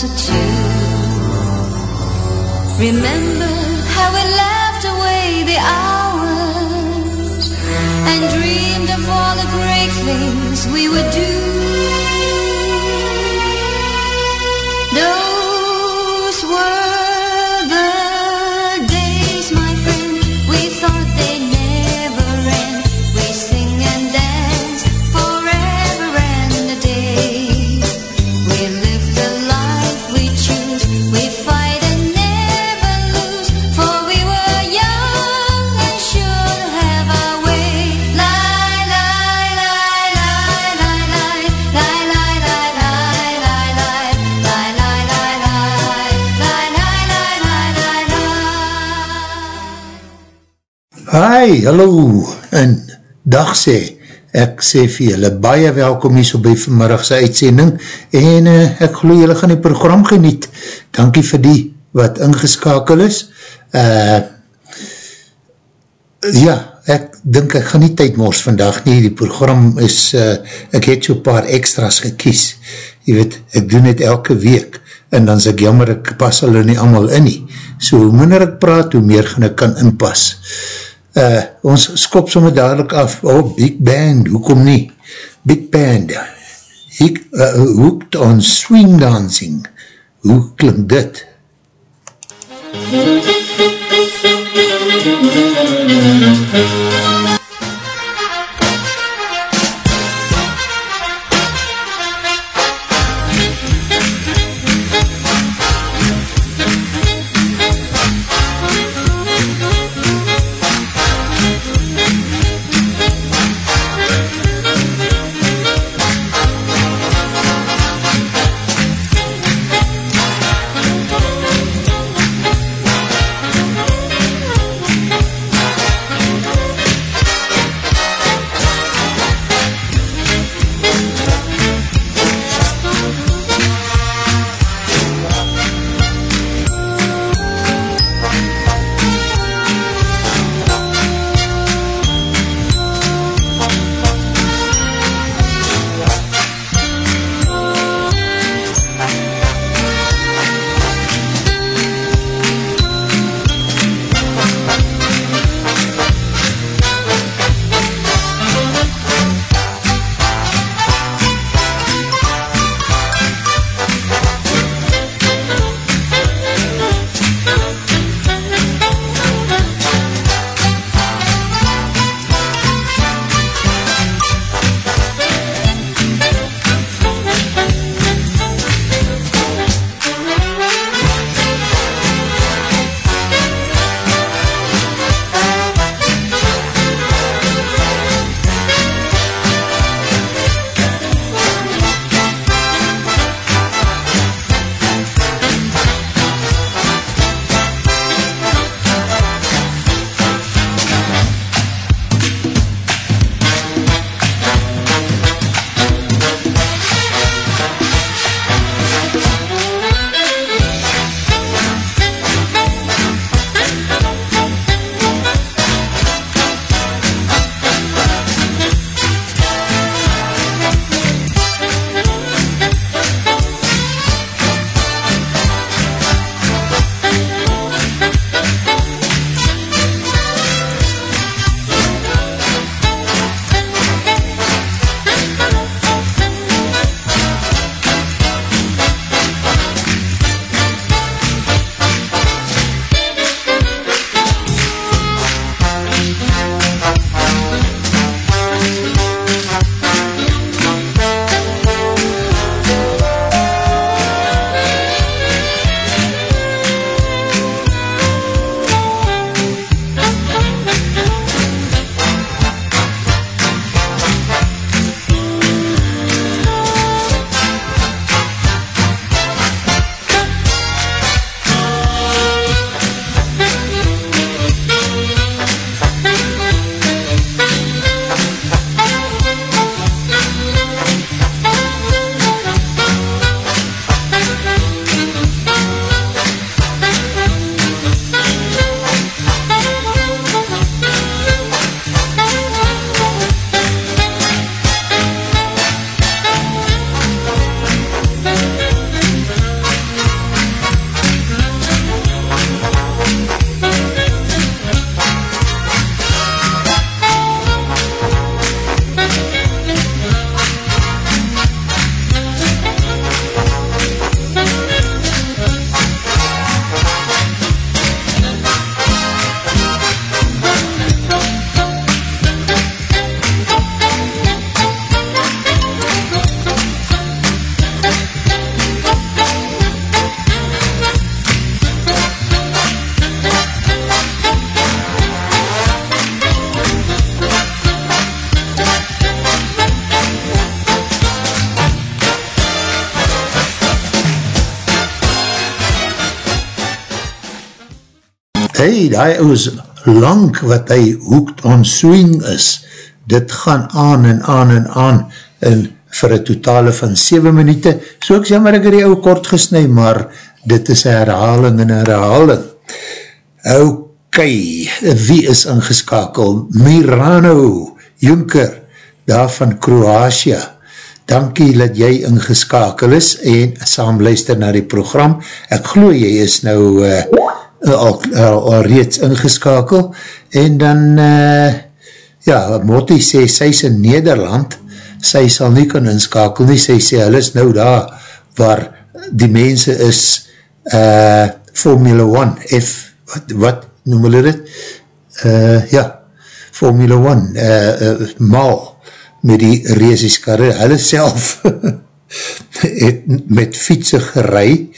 closer to. Remember. Hi, hallo, en dag sê, ek sê vir julle baie welkom hier so by vanmiddagse uitsending, en uh, ek geloof julle gaan die program geniet, dankie vir die wat ingeskakel is, uh, ja, ek dink ek gaan nie tyd mors vandag nie, die program is, uh, ek het so paar extras gekies, jy weet, ek doen het elke week, en dan is ek jammer, ek pas hulle nie allemaal in nie, so hoe minder ek praat, hoe meer gaan ek kan inpas, uh, Uh, ons skop somme dadelijk af, oh, Big Band, hoekom nie? Big Band, ja. Hiek, uh, eh, hoekt on swing dancing. Hoe klink dit? MUZIEK die ou is lang wat hy hooked on swing is, dit gaan aan en aan en aan, en vir een totale van 7 minuute, so ek sê maar ek het die ou kort gesnui, maar dit is herhaling en herhaling. Ok, wie is ingeskakel? Mirano Junker, daar van Kroatia, dankie dat jy ingeskakel is en saam luister na die program. Ek glo jy is nou uh, al, al, al reeds ingeskakel. En dan uh, ja, Motti sê sy is in Nederland, sy sal nie kan inskakel nie, sy sê hy is nou daar waar die mense is uh, Formula 1 F, wat, wat noem hulle dit? Uh, ja, Formula 1 uh, uh, mal met die reesiskarre, hulle self het met fietsen gerei,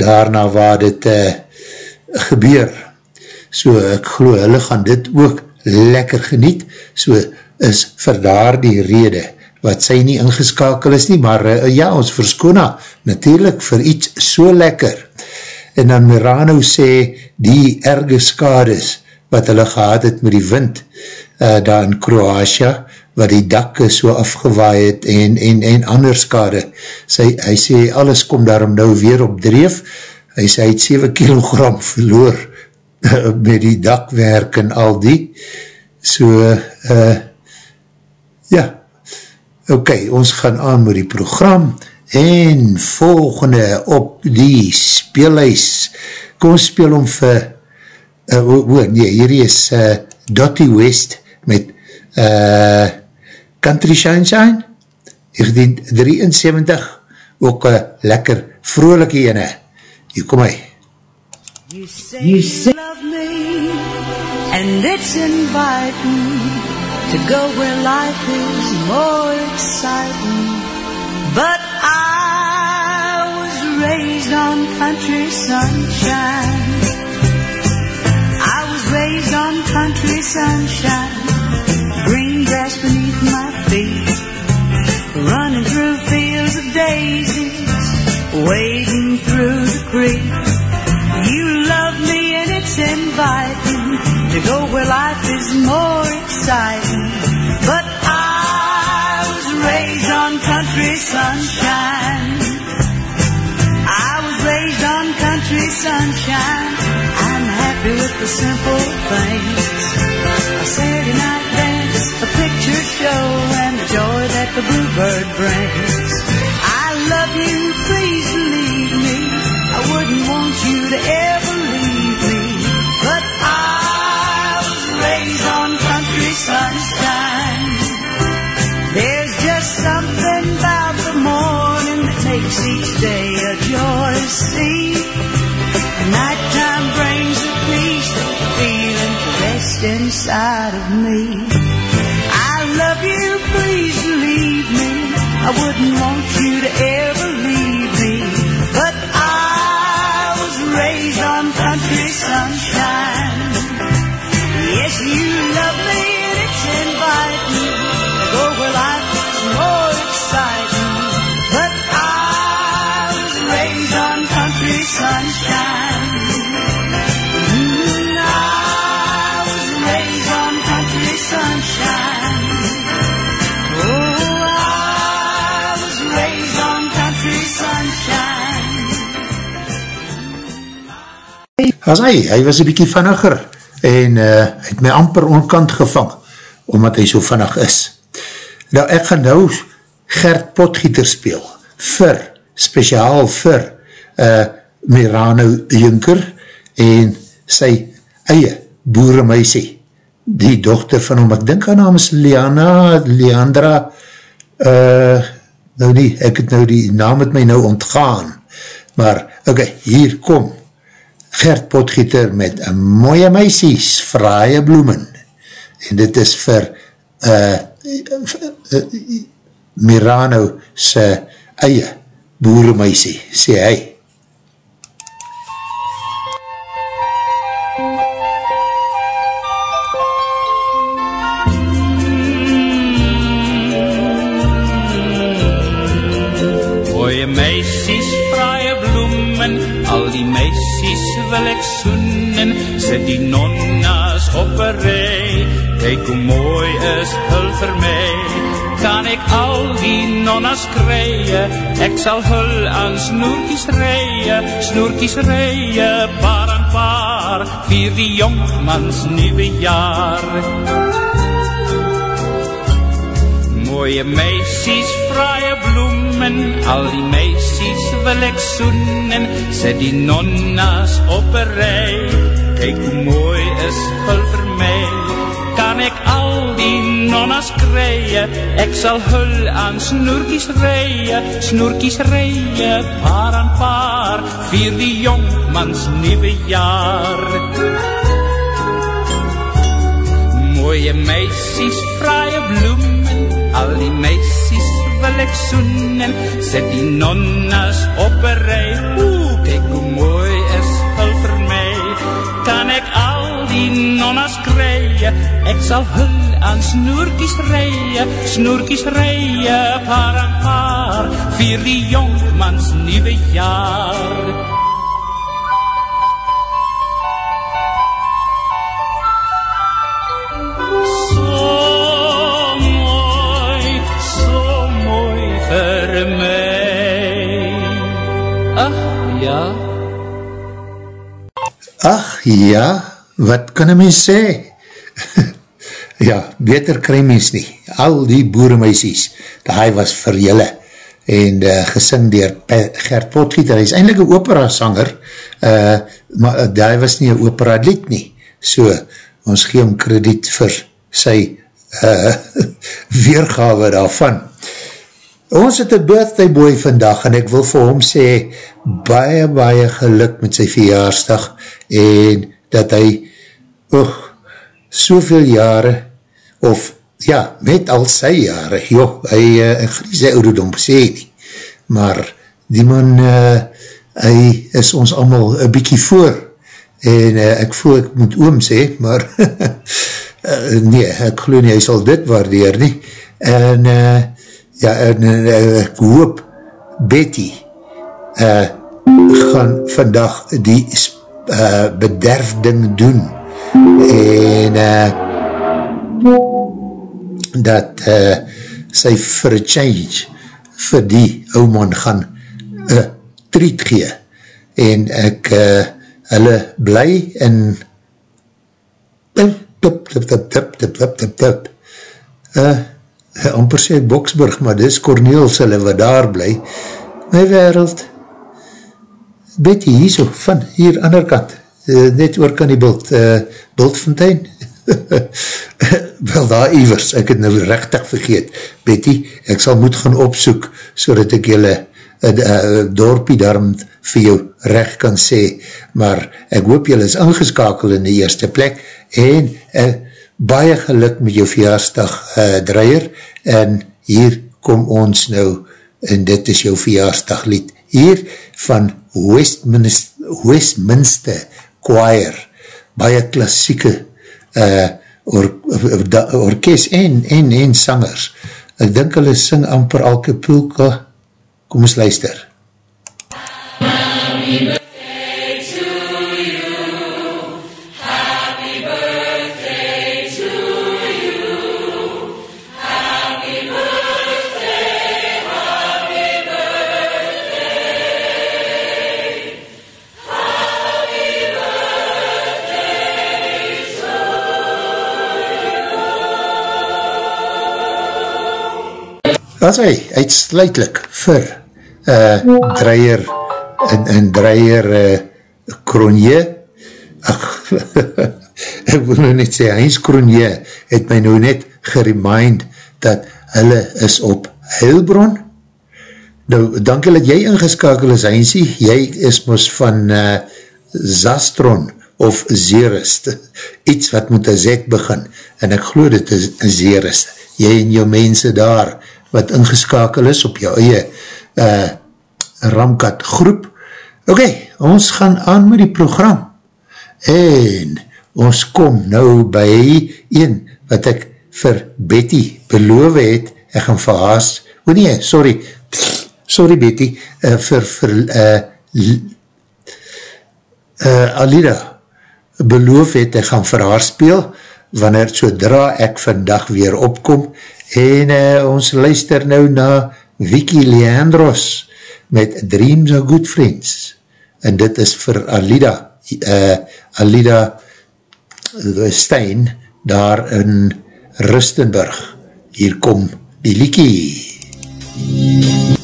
daarna waar dit uh, gebeur. So ek glo, hulle gaan dit ook lekker geniet, so is vir daar die rede, wat sy nie ingeskakel is nie, maar uh, ja, ons verskona natuurlijk vir iets so lekker. En dan Mirano sê, die erge skades, wat hulle gehad het met die wind, uh, daar in Kroatia, wat die dakke so afgewaai het en, en, en ander skade. Sy, hy sê, alles kom daarom nou weer op dreef. Hy sê, hy het 7 kilogram verloor met die dakwerk en al die. So, uh, ja, ok, ons gaan aan met die program en volgende op die speelhuis. Kom speel om vir, uh, oh, oh, nee, hier is uh, Dottie West met uh, Country Sunshine 1973 ook een lekker vrolijke ene hier kom hy You say you, say love me and it's inviting to go where life is more exciting. But I was raised on country sunshine. I was raised on country sunshine. Green grass beneath my feet, running through fields of daisies, wading through creek. You love me and it's inviting to go where life is more exciting. But I was raised on country sunshine. I was raised on country sunshine. I'm happy with the simple things. A Saturday night dance, a picture show, and the joy that the bluebird brings. Inside of me. I love you, please believe me. I wouldn't want you to ever as hy, hy was een bykie vanniger en uh, het my amper onkant gevang, omdat hy so vannig is. Nou, ek gaan nou Gert Potgieter speel, vir, speciaal vir uh, Mirano Junker en sy eie boeremeisie, die dochter van hom, ek dink haar naam is Liana, Leandra, uh, nou nie, ek het nou die naam het my nou ontgaan, maar, oké, okay, hier kom, Gert Potgieter met mooie meisies, fraaie bloemen. En dit is vir uh, uh, Mirano sy eie boeremeisie, sê hy. Mooie meisies, fraaie bloemen, al die meisies wil ek soenen, sit die nonnas op een rij, kyk hoe mooi is hul vir my, kan ek al die nonnas krye, ek sal hul aan snoerkies rije, snoerkies rije, paar en paar, vier die jongmans nieuwe jaar. Mooie meisies, fraaie bloemen, al die meisies wil ek soenen, sit die nonnas op een rij, kyk hoe mooi is hul vir my, kan ek al die nonnas krye, ek sal hul aan snoerkies rije, snoerkies rije, paar aan paar, vier die jongmans nieuwe jaar. Mooie meisies, fraaie bloemen, al die meisies wil ek soenen, sit die nonnas op een rij, oe, kyk hoe mooi is hul vir my, kan ek al die nonnas krye, ek sal hul aan snoerkies rije, snoerkies rije, paar en paar, vier die jongmans nieuwe jaar. Ach ja, wat kan een mens sê? ja, beter kry mens nie. Al die boeremeisies, die was vir julle en uh, gesing dier Gert Potgieter. Hy is eindelijk een opera sanger, uh, maar uh, die was nie een opera lied nie. So, ons gee hom krediet vir sy uh, weergawe daarvan. Ons het een birthday boy vandag en ek wil vir hom sê baie, baie geluk met sy verjaarsdag en dat hy oog, soveel jare of ja, met al sy jare, joh, hy, uh, ek gaan nie sy ouderdom sê nie, maar die man, uh, hy is ons allemaal een bykie voor en uh, ek voel ek moet oom sê, maar uh, nee, ek geloof nie, hy sal dit waardeer nie, en uh, ja, en, en ek hoop Betty uh, gaan vandag die uh, bederfding doen en uh, dat uh, sy a change vir die ou man gaan uh, treat gee en ek uh, hulle bly tip, tip, tip, tip, tip, tip, tip, tip, tip. Uh, amper sê Boksburg, maar dis Corneels hulle wat daar bly. My wereld, Betty, hier so, van hier ander kant, uh, net oor kan die bult, uh, Bultfontein, wel daar ivers, ek het nou rechtig vergeet, Betty, ek sal moet gaan opsoek, so dat ek julle uh, uh, dorpie daarom vir jou recht kan sê, maar ek hoop julle is ingeskakel in die eerste plek, en uh, baie geluk met jou verjaarsdag uh, dreier, en hier kom ons nou, en dit is jou verjaarsdag lied, hier van Westminster, Westminster Choir, baie klassieke uh, or, or, orkest en, en, en sangers, ek dink hulle sing amper alke poelke, kom ons luister. Happy was hy uitsluitlik vir uh, dreier en, en dreier uh, Kronje. Ach, ek wil nou net sê Heinz Kronje het my nou net geremind dat hulle is op Heilbron. Nou dankie dat jy ingeskakel is Heinzie, jy is mos van uh, Zastron of Zerist, iets wat moet een zek begin, en ek geloof dit is Zerist, jy en jou mense daar, wat ingeskakel is op jou eie uh, Ramkat groep. Ok, ons gaan aan met die program en ons kom nou by een wat ek vir Betty beloof het, ek gaan verhaast, o nee, sorry, sorry Betty, uh, vir, vir uh, uh, Alida, beloof het, ek gaan vir haar speel, wanneer sodra ek vandag weer opkom, en uh, ons luister nou na Vicky Leandros met Dreams of Good Friends, en dit is vir Alida, uh, Alida Stein, daar in Rustenburg, hier kom die liekie. Dreams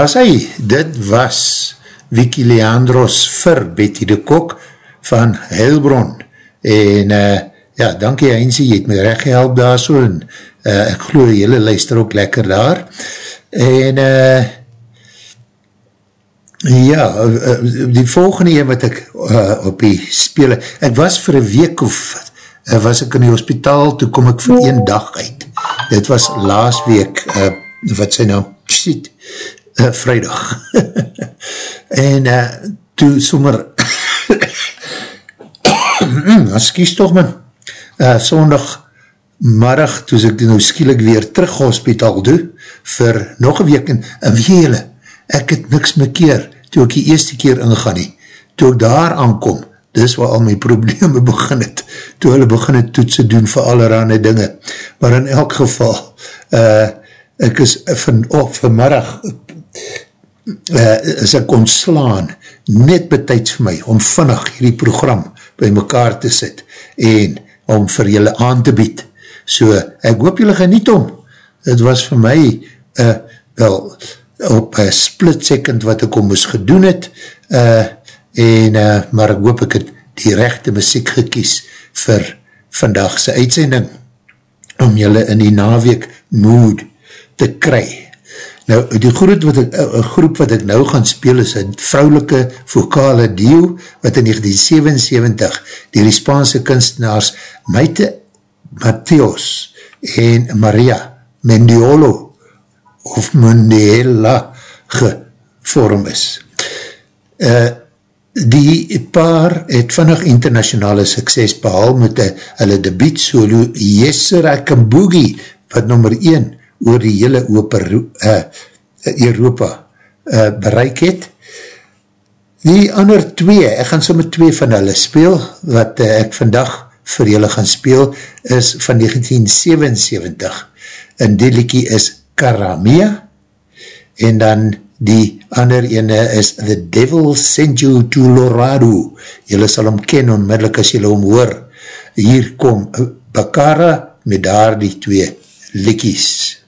As hy, dit was Vicky Leandros vir Betty de Kok van Heilbron en uh, ja, dankie Heinzie, jy het my recht gehelp daar so en uh, ek geloof jylle luister ook lekker daar. En uh, ja, uh, die volgende een wat ek uh, op die spele, ek was vir een week of uh, was ek in die hospitaal, toe kom ek vir een dag uit, dit was laas week, uh, wat sy nou, shit, uh, vrijdag. en uh, toe sommer, excuse toch man, uh, sondag marag, toe ek nou skielik weer terug hospitaal doe, vir nog een week, en, en weet jylle, ek het niks my keer, toe ek die eerste keer ingaan nie, toe ek daar aankom, dis waar al my probleme begin het, toe hulle begin het toetsen doen vir allerhande dinge, maar in elk geval, uh, ek is van, oh, vanmiddag, uh, is ek ontslaan, net betijds vir my, om vinnig hierdie program by mekaar te sit, en om vir julle aan te bied, so ek hoop julle geniet om, het was vir my, uh, wel, op een split second wat ek al moes gedoen het, uh, en, uh, maar ek hoop ek het die rechte muziek gekies vir vandagse uitsending, om julle in die naweek mood te kry. Nou, die groep wat ek, uh, groep wat ek nou gaan speel is een vrouwelike vokale deel, wat in 1977 die Spaanse kunstenaars Maite Mateos en Maria Mendiolo of Mandela gevorm is. Uh, die paar het vannig internationale sukses behal met hulle debiet solo Yesera Kambugi wat nummer 1 oor die hele oper, uh, Europa uh, bereik het. Die ander twee, ek gaan so met twee van hulle speel, wat uh, ek vandag vir julle gaan speel, is van 1977 en die liekie is Karamia, en dan die ander ene is The Devil Sent You to Lorado. Julle sal hom ken onmiddellik as julle hom hoor. Hier kom Bakara met daar die twee liekies.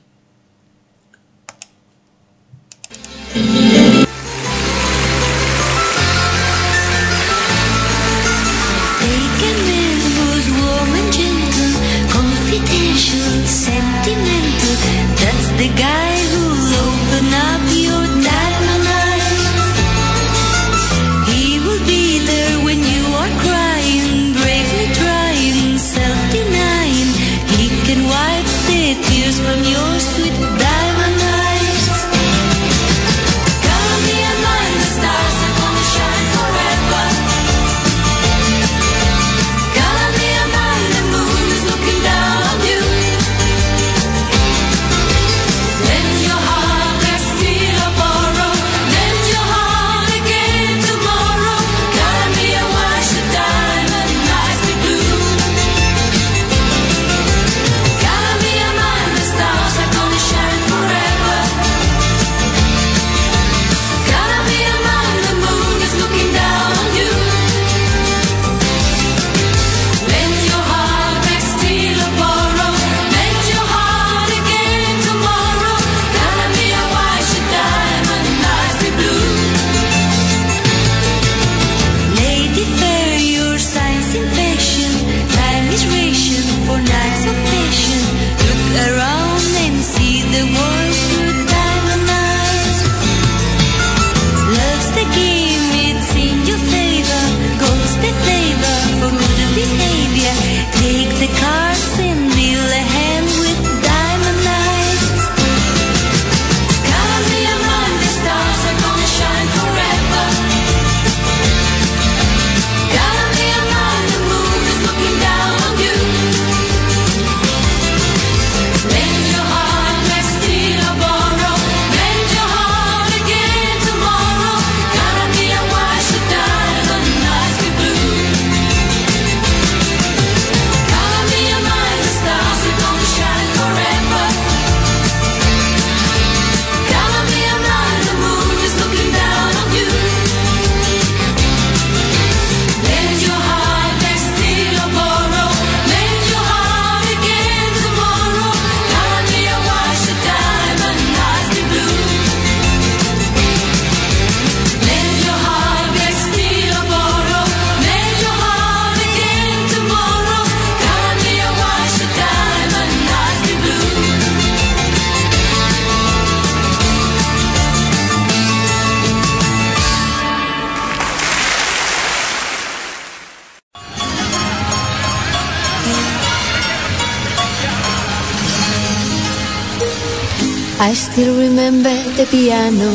Remember the piano.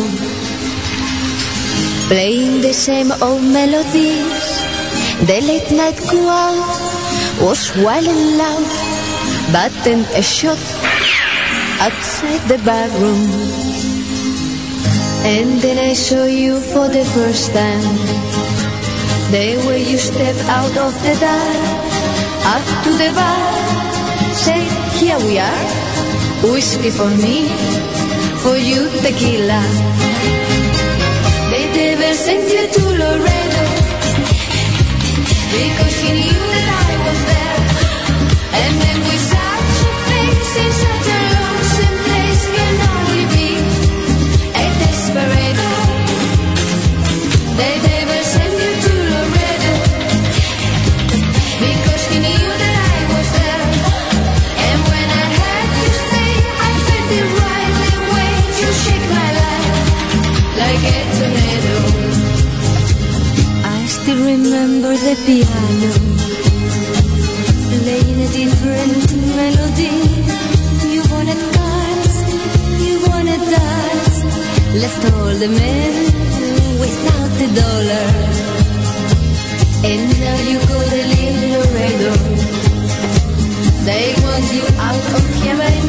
Playing the same old melodies. The late night crowd was wild and loud. But then a shot outside the barroom. And then I saw you for the first time. The way you stepped out of the dark Up to the bar. Say, here we are. Whiskey for me, for you tequila. They never sent you to Laredo because she knew that I was there. And then we sat face in the piano. Playing a different melody You wanted cards, you wanted dance. Left all the men without the dollar. And now you go to live Laredo They want you out of heaven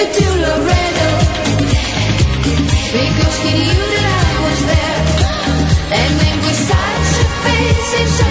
you to Laredo Because he knew that I was there. And then with such a face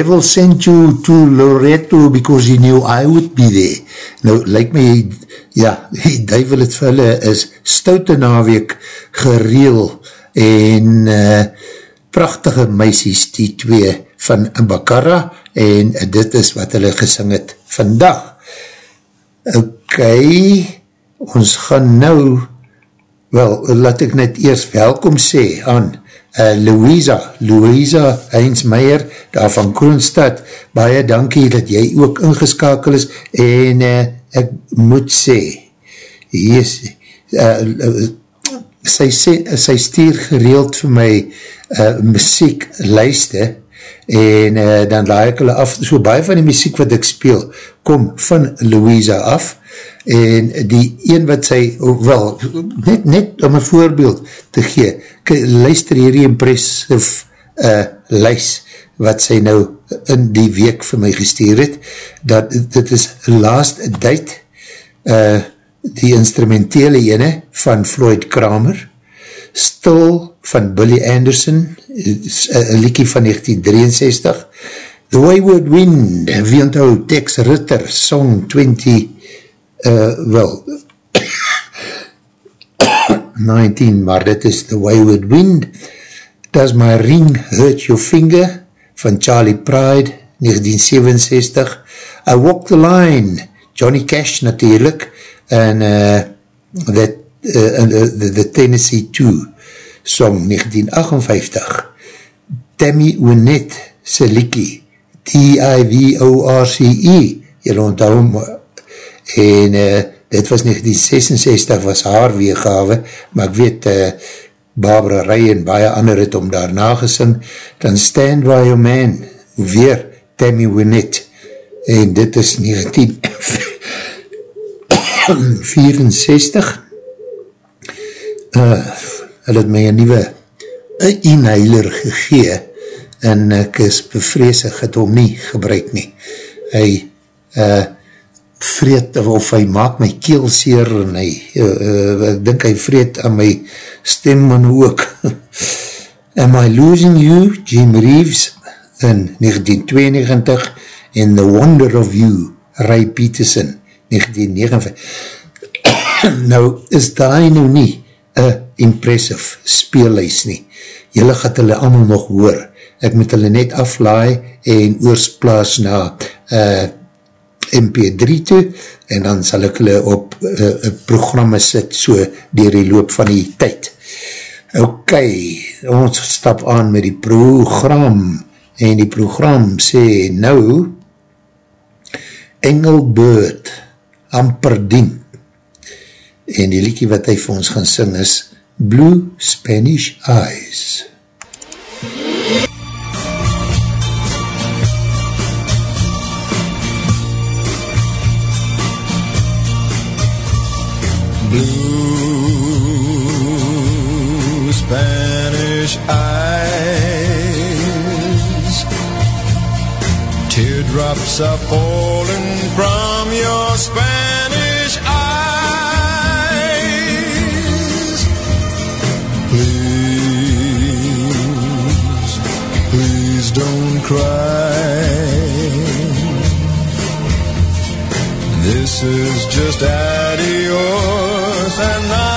devil sent you to Loreto because he knew I would be there. Nou, lyk my, ja, die duivel het vir hulle is stoute naweek gereel en uh, prachtige meisies, die twee van Bakara en dit is wat hulle gesing het vandag. Ok, ons gaan nou, wel, laat ek net eers welkom sê aan uh, Louisa, Louisa Heinz Meijer, daar van Kroonstad, baie dankie dat jy ook ingeskakel is, en uh, ek moet sê, hier is, uh, uh, sy, sê, sy stuur gereeld vir my uh, muziek luister, en uh, dan laai ek hulle af, so baie van die muziek wat ek speel, kom van Louisa af, en die een wat sy, oh, wel, net, net om een voorbeeld te gee, luister hierdie impressive uh, lys, wat sy nou in die week vir my gestuur het, dat dit is Last Date, uh, die instrumentele ene van Floyd Kramer, Still van Billy Anderson, uh, een liekie van 1963, The Wayward Wind, wie onthou Tex Ritter, Song 20, uh, wel, 19, maar dit is The Wayward Wind, Does My Ring Hurt Your Finger, van Charlie Pride, 1967, I Walk the Line, Johnny Cash natuurlijk, en uh, that, uh, the, the Tennessee 2, song 1958, Tammy Wynette, Seliki, T-I-V-O-R-C-E, jy onthou en uh, dit was 1966, was haar weergave, maar ek weet, uh, Barbara Ray en baie ander het om daarna gesing, dan Stand By Your Man, weer Tammy Wynette, en dit is 1964, uh, hy het my een nieuwe inhaler gegee, en ek is bevreesig het hom nie gebruik nie. Hy uh, vreet, of hy maak my keel seer, en hy, uh, uh, ek dink hy vreet aan my stem en ook. Am I Losing You, Jim Reeves, in 1992, en The Wonder of You, Ray Peterson, 1959. nou, is daai nou nie, een impressive speellijst nie. Julle gaat hulle allemaal nog hoor. Ek moet hulle net aflaai en oorsplaas na uh, MP3 toe en dan sal ek hulle op uh, programme sit so dier die loop van die tyd. Ok, ons stap aan met die program en die program sê nou Engelbird Amperdien en die liekie wat hy vir ons gaan sing is Blue Spanish Eyes. Blue Spanish eyes. Teardrops are falling from your Spanish eyes. Please, please don't cry. This is just adios and I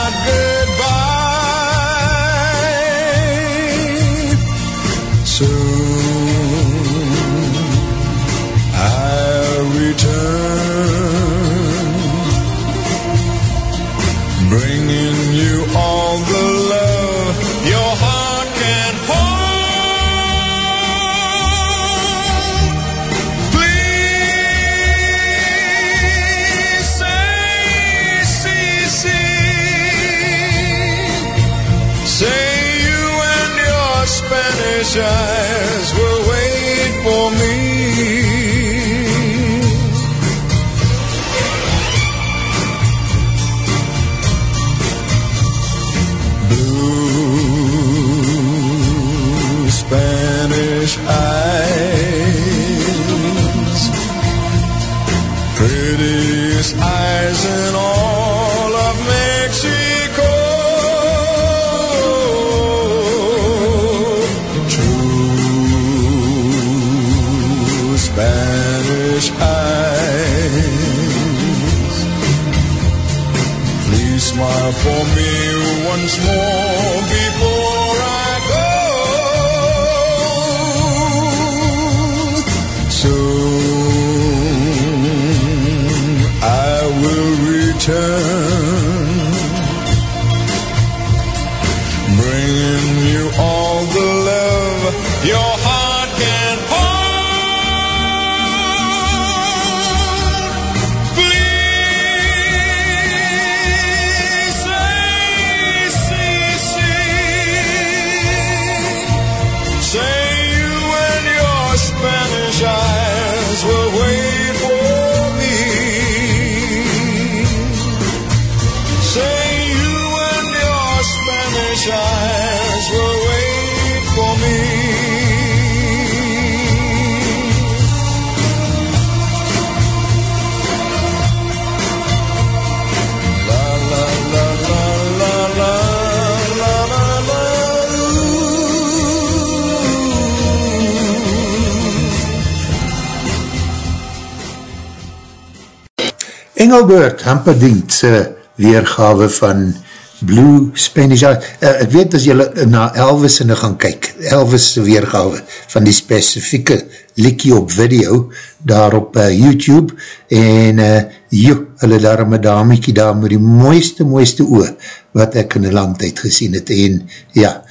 Engelbert Hamperdinckse weergawe van Blue Spanish Eye. Uh, ek weet as jylle na Elvis in gaan kyk, Elvis weergawe van die specifieke likkie op video daar op uh, YouTube en uh, joh, hulle daar een damiekie daar met die mooiste, mooiste oor wat ek in die lang tijd gesien het en ja,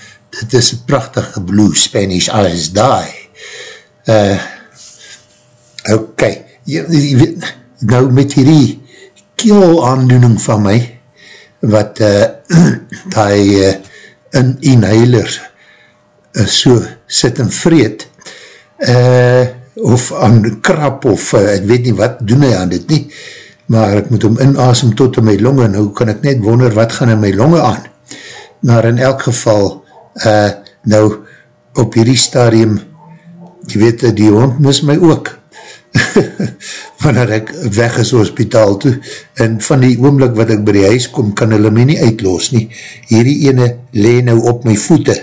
dit is een prachtige Blue Spanish Eyes die. Uh, ok, jy, jy weet, nou met hierdie keel aandoening van my, wat uh, die uh, in inhaler uh, so sit en vreet, uh, of aan krap, of uh, ek weet nie wat doen hy aan dit nie, maar ek moet hom inasem tot in my longe, nou kan ek net wonder wat gaan in my longe aan. Maar in elk geval, uh, nou op hierdie stadium, jy weet, die hond mis my ook, wanneer ek weg is hospitaal toe, en van die oomlik wat ek by die huis kom, kan hulle my nie uitloos nie. Hierdie ene le nou op my voete.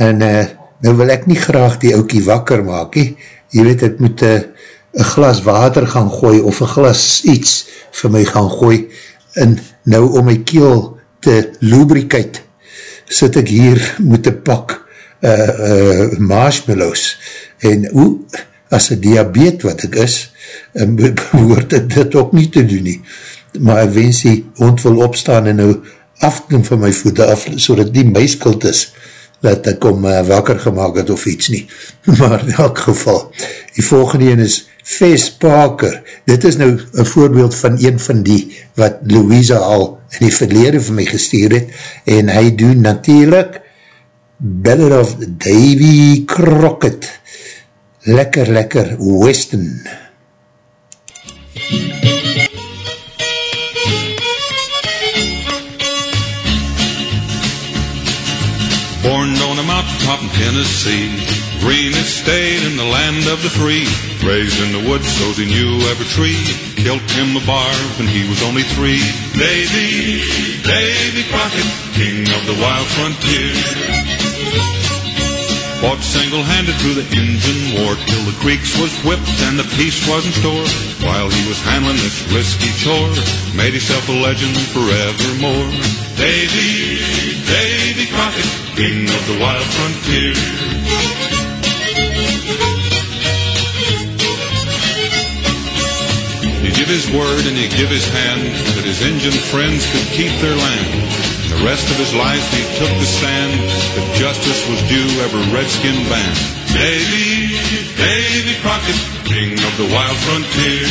En uh, nou wil ek nie graag die oukie wakker maak, he. jy weet, ek moet eh, een uh, glas water gaan gooi, of een glas iets vir my gaan gooi, en nou om my keel te lubricate, sit ek hier een pak uh, uh, marshmallows, en hoe, as een diabeet wat ek is, behoort ek dit ook nie te doen nie. Maar ek wens die hond wil opstaan en nou afdoen van my voete af, so dat die my skuld is, dat ek om uh, wakker gemaakt het of iets nie. Maar in elk geval, die volgende een is Fes Parker. Dit is nou een voorbeeld van een van die wat Louisa al in die verlede van my gestuur het, en hy doen natuurlijk Ballad of Davy Crockett lekker, lekker western. Born on a mountaintop in Tennessee, greenest state in the land of the free. Raised in the woods, so he knew every tree. Killed him a bar when he was only three. Davy, Davy Crockett, king of the wild frontier. Fought single-handed through the Injun War till the creeks was whipped and the peace was in store. While he was handling this risky chore, made himself a legend forevermore. Davy, Davy Crockett, king of the wild frontier. He give his word and he give his hand that his Injun friends could keep their land. The rest of his life he took the stand that justice was due every redskin band. Davy, Davy Crockett, king of the wild frontier.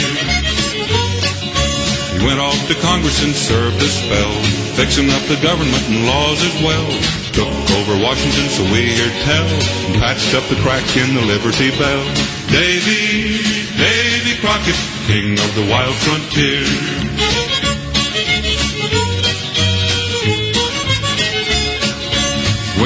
He went off to Congress and served a spell, fixing up the government and laws as well. Took over Washington, so we hear tell, and patched up the crack in the Liberty Bell. Davy, Davy Crockett, king of the wild frontier.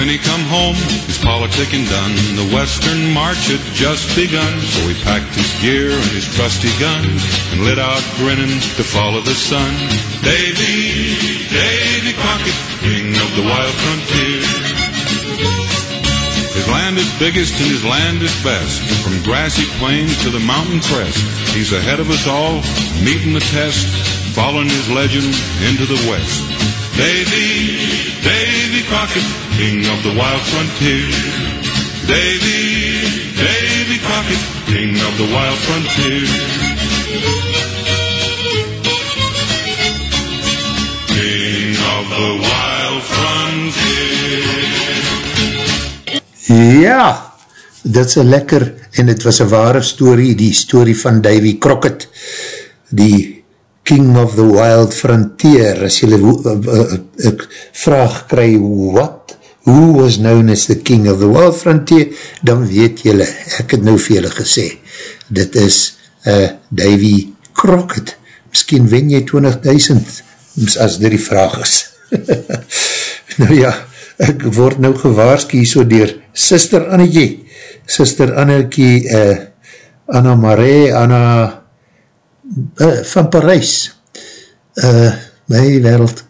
When he come home, his politicking done. The western march had just begun. So he packed his gear and his trusty gun and lit out grinning to follow the sun. Davy, Davy Crockett, king of the wild frontier. His land is biggest and his land is best. From grassy plains to the mountain crest. He's ahead of us all, meeting the test, following his legend into the west. Davy, Davy Crockett, king of the wild frontier. Davy, Davy Crockett, king of the wild frontier. King of the wild frontier. Ja, dit is lekker, en het was een ware story, die story van Davy Crockett, die King of the Wild Frontier, as jylle ek vraag kry, what? Who was known as the King of the Wild Frontier? Dan weet jylle, ek het nou vir jylle gesê, dit is uh, Davy Crockett. Misschien wen jy 20.000, as dit die vraag is. nou ja, ek word nou gewaarski so dier Sister Annetje, Sister Annetje, uh, Anna Marais, Anna uh, van Parijs, uh, my wereld,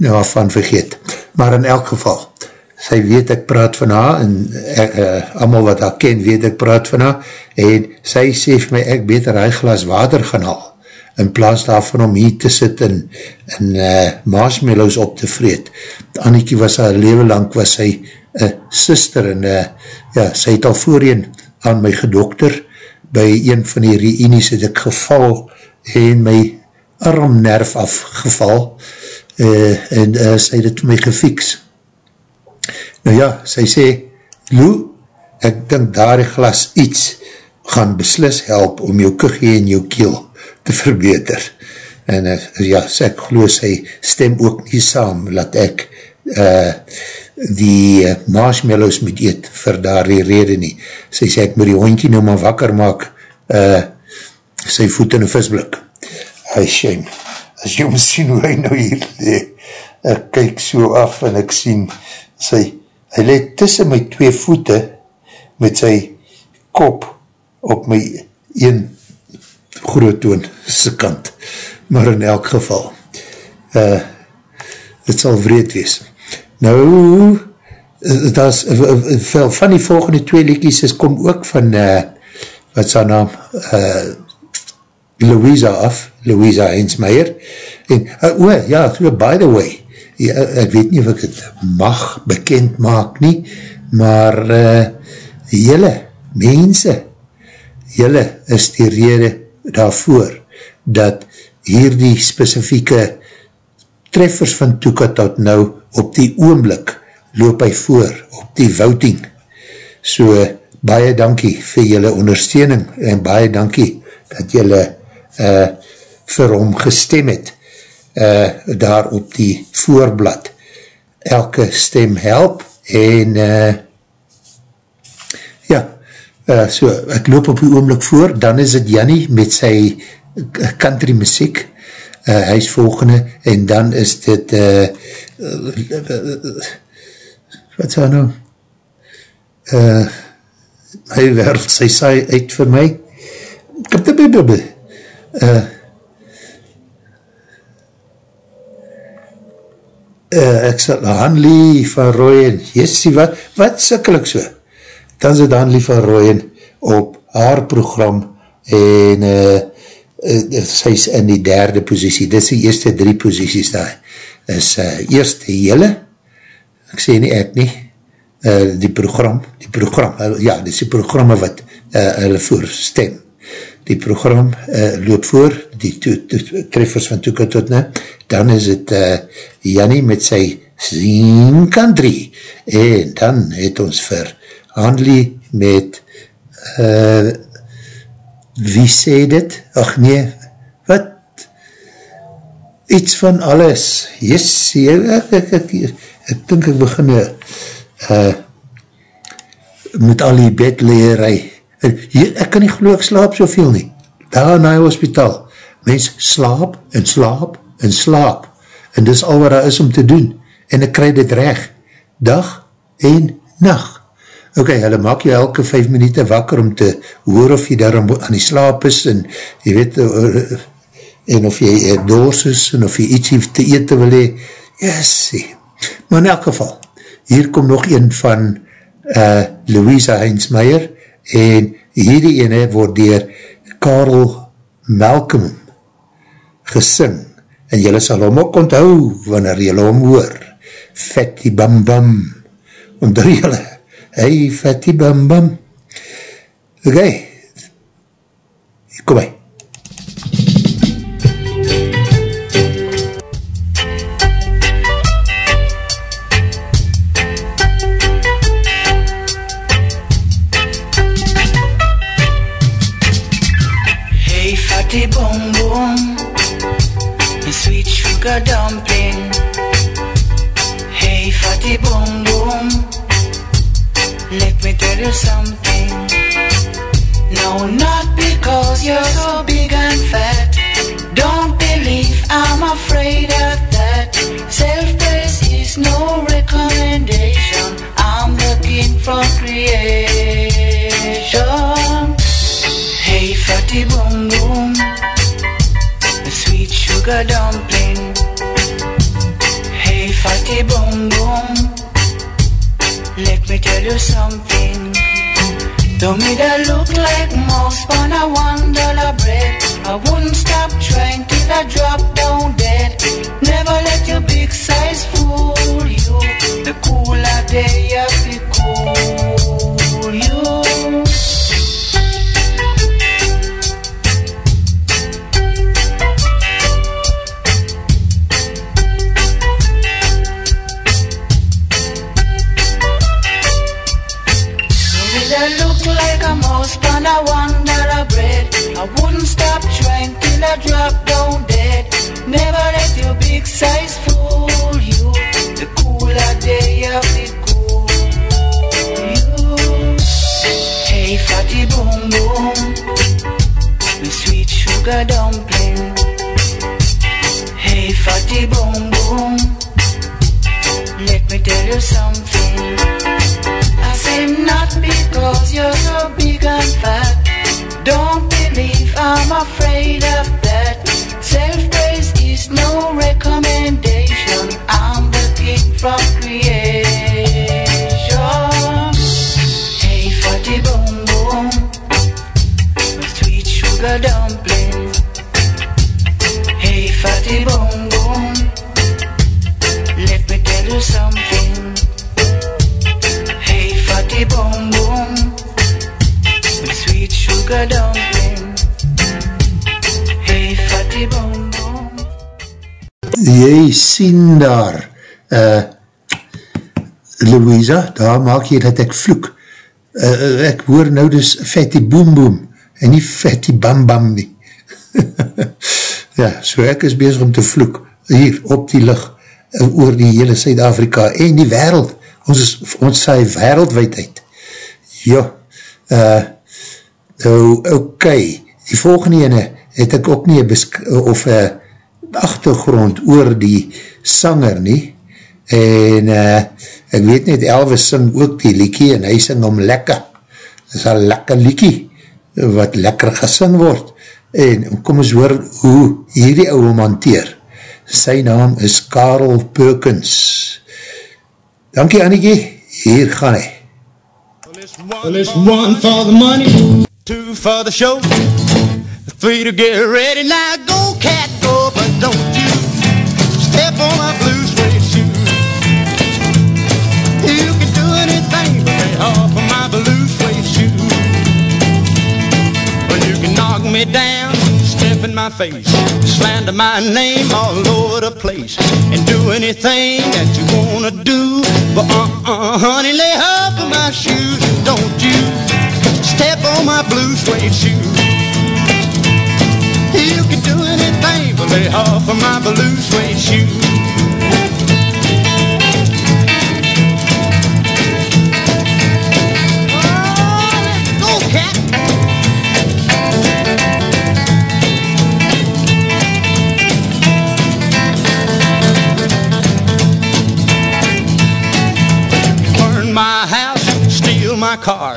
nou, van vergeet, maar in elk geval, sy weet ek praat van haar, en uh, uh, allemaal wat haar ken, weet ek praat van haar, en sy sê vir my, ek beter hy glas water gaan haal, in plaas daarvan om hier te sit en, en uh, marshmallows op te vreet. Anniekie was haar leven lang, was sy uh, sister, en uh, ja, sy het al voorheen aan my gedokter, by een van die reenies het ek geval en my armnerf afgeval uh, en uh, sy het het my gefiks. Nou ja, sy sê, Lou, ek dink daar die glas iets gaan beslis help om jou kuchie en jou keel te verbeter. En uh, ja, sy ek geloof, sy stem ook nie saam, laat ek uh, die marshmallows moet eet vir daar die rede nie. Sy sê, ek moet die hondkie nou maar wakker maak, uh, sy voet in een visblik. Hy shame. As jy om sien hoe hy nou hier le, ek kyk so af en ek sien, sy, hy le tussen my twee voete met sy kop op my een groot toon se kant, maar in elk geval, uh, het sal wreed wees. Nou, daar is, van die volgende twee liedjes is kom ook van, uh, wat haar naam, uh, Louisa af, Louisa Hensmeier, en, uh, oh, ja, by the way, ja, ek weet nie of ek het mag bekend maak nie, maar uh, jylle, mense, jylle is die rede daarvoor, dat hier die specifieke treffers van Toeka tot nou op die oomblik loop hy voor op die voting. So, baie dankie vir jylle ondersteuning en baie dankie dat jylle uh, vir hom gestem het uh, daar op die voorblad. Elke stem help en uh, ja, uh, so ek loop op die oomlik voor, dan is het Jannie met sy country muziek, uh, hy is volgende, en dan is dit uh, wat is nou? Uh, my wereld, sy saai uit vir my. Kip, kip, kip, kip. Uh, uh, ek sal, Hanlie van Rooyen, jessie, wat, wat sikkel ek so? Dan sit Hanlie van Rooyen op haar program en uh, uh, sy is in die derde posiesie, dit is die eerste drie posieties daar, is uh, eerst die hele, ek sê nie ek nie, uh, die program, die program, uh, ja, dit is die programme wat uh, hulle voorstem, die program uh, loop voor, die to, to, to, treffers van Toeka tot nou, dan is het uh, Jannie met sy Sien Country, en dan het ons vir Hanlie met uh, wie sê dit? Ach nee, wat? Iets van alles, yes, ek, ek, ek, ek, ek dink ek begin uh, met al die bedleerij, Ek kan nie geloof, ek slaap soveel nie. Daar in die hospitaal. Mens slaap en slaap en slaap. En dis al wat daar is om te doen. En ek krij dit reg. Dag en nacht. Ok, hulle maak jou elke vijf minuut wakker om te hoor of jy daar aan die slaap is en jy weet eh, eh, en of jy doos is en of jy iets te eten wil hee. Yes, maar in elk geval, hier kom nog een van uh, Louisa Heinzmeier en hierdie ene word dier Karel Malcolm gesing. En jylle sal hom ook onthou wanneer jylle hom hoor. Fatty Bam Bam onder jylle hey Fatty Bam Bam ok. Kom hy Tell you something. No, not because you're so big and fat. Don't believe I'm afraid of that. Self praise is no recommendation. I'm looking for creation. Hey, fatty boom boom. Sweet sugar dumpling Hey, fatty boom boom. Let me tell you something. Don't me that look like mouse on a one dollar bread. I wouldn't stop trying till I drop down dead. Never let your big size fool you. The cooler day the on a one dollar bread. I wouldn't stop trying till I drop down dead. Never let your big size fool you. The cooler day of the cool you. Hey, fatty boom boom, the sweet sugar dumpling. Hey, fatty boom boom, let me tell you something. I'm not because you're so big and fat. Don't believe I'm afraid of sugar dumpling. Hey, fatty bonbon. Jy sien daar, uh, Louisa, daar maak jy dat ek vloek. Uh, ek hoor nou dus fatty boom boom en nie fatty bam bam nie. ja, so ek is bezig om te vloek hier op die licht oor die hele Suid-Afrika en die wereld. Ons, is, ons saai wereldwijd uit. Jo, uh, nou, ok, die volgende ene, het ek ook nie of een achtergrond oor die sanger nie. En uh, ek weet net Elvis sing ook die liekie en hy sing om lekker. Dit is een lekker liekie wat lekker gesing word. En kom ons hoor hoe hierdie ouwe manteer sy naam is Karel Perkins. Dankie Annikie. Hier gaan hy. Well, it's one for the money, two for the show, three to get ready. Now go, cat, go, but don't you step on my blue suede shoe. You can do anything but lay off of my blue suede shoe. Well, you can knock me down, step in my face, slander my name all over the place, and do anything that you wanna do. But uh-uh, honey, lay off of my shoes, and don't you step on my blue suede shoe. You can do anything but lay off of my blue suede shoe. Oh, go, cat. burn my house, steal my car,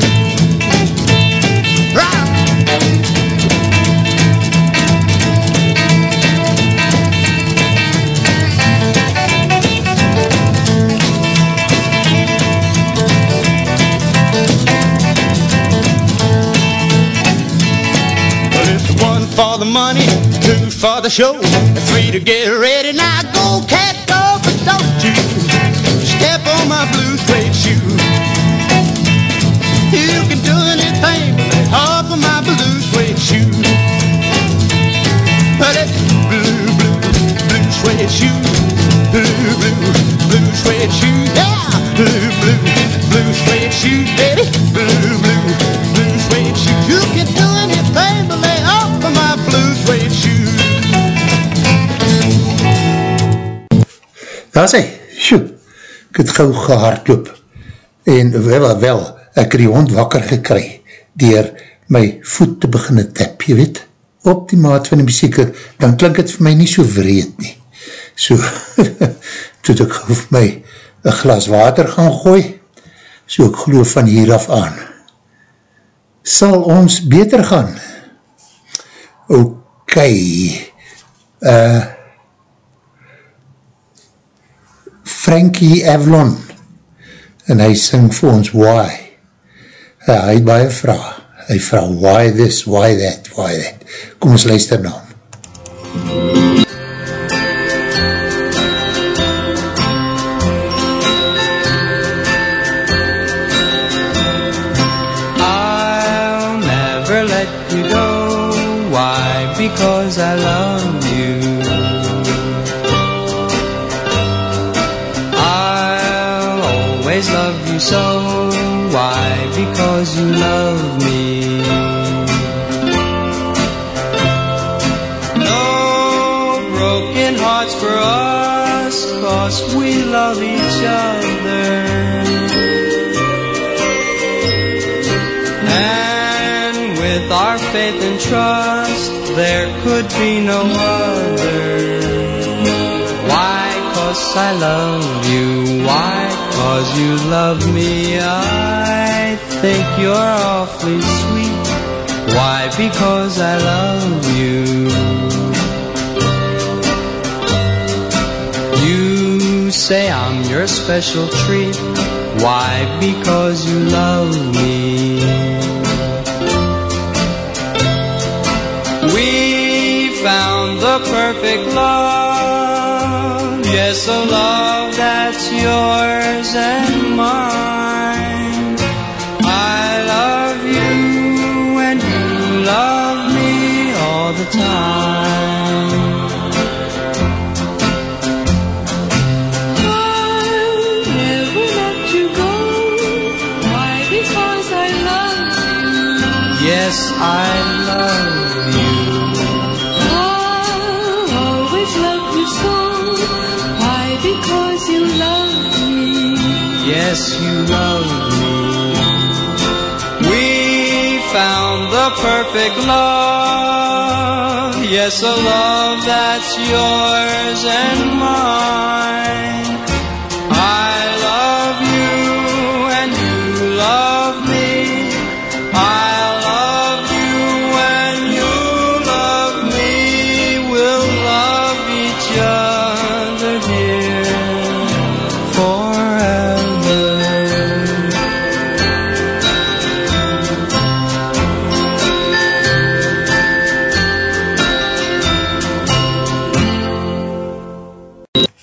Show, and three to get ready. Now go, cat, go, but don't you step on my blue suede shoe. You can do anything but off of my blue suede shoe. But it's blue, blue, blue suede shoe. Blue, blue, blue suede shoe. Yeah, blue, blue, blue suede shoe, baby. Daar is hy, sjoe, ek het gauw gehardloop, en wel, wel, ek het die hond wakker gekry, dier my voet te beginne tap, jy weet, op die maat van die muziek, dan klink het vir my nie so vreed nie, so, toe ek vir my een glas water gaan gooi, so ek geloof van hier af aan, sal ons beter gaan, ok, eh, uh, Frankie Avalon. En hy sing vir ons Why. Uh, hy het baie vraag hy vraag Why this, why that, why that? Kom ons luister na hom And with our faith and trust, there could be no other. Why? Cause I love you. Why? Cause you love me. I think you're awfully sweet. Why? Because I love you. Say I'm your special treat. Why? Because you love me. We found the perfect love. Yes, a love that's yours and mine. I love you and you love me all the time. Me. We found the perfect love. Yes, a love that's yours and mine.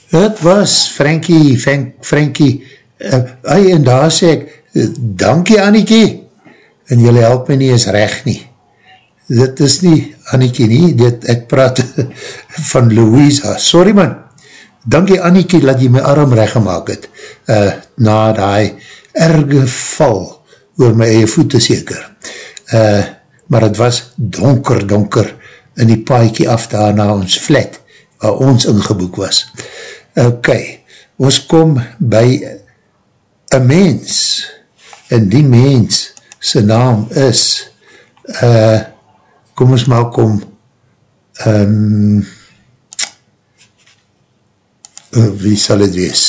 Het was Frankie, Frank, Frankie, uh, hy, en daar sê ek, uh, dankie Anniekie, en jylle help my nie eens recht nie. Dit is nie Anniekie nie, dit, ek praat van Louisa, sorry man, dankie Anniekie, dat jy my arm recht gemaakt het, uh, na die erge val, oor my eie voete seker. Uh, maar het was donker, donker, in die paaikie af daar na ons flat, waar ons ingeboek was. Ok, ons kom by een mens, en die mens, sy naam is, uh, kom ons maar kom, um, uh, wie sal het wees?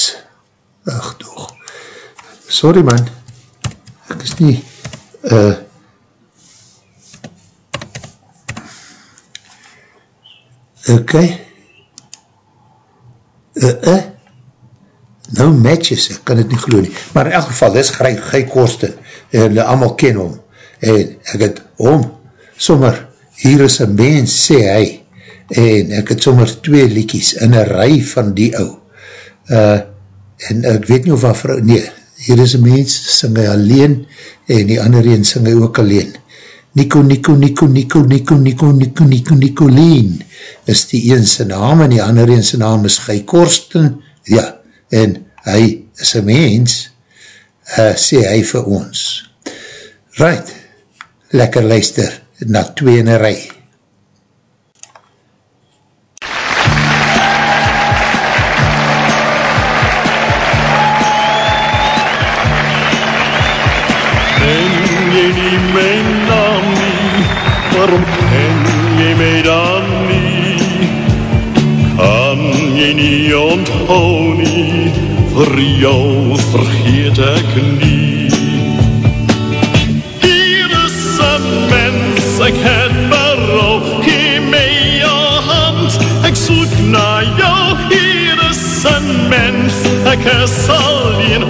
Ach toch, sorry man, ek is nie, uh, ok, uh, uh, nou matches, ek kan het nie geloof nie, maar in elk geval, dit is Gij, Gij Korsten, en hulle allemaal ken hom, en ek het hom, sommer, hier is een mens, sê hy, en ek het sommer twee liekies, in een rij van die ou, uh, en ek weet nie of wat vrou, nee, hier is een mens, sing hy alleen, en die ander een sing hy ook alleen, Nico, Nico, Nico, Nico, Nico, Nico, Nico, Nico, Nicolien, is die een sy naam, en die ander een sy naam is Gij Korsten, ja, en hy is een mens, uh, sê hy vir ons. Right, lekker luister, na twee in een rij. en je mij dan niet? Kan je niet onthouden, voor jou vergeet ik niet. Hier is een mens, ik heb berouw, geef mij je hand, ik zoek naar jou. Hier is een mens, ik is alleen,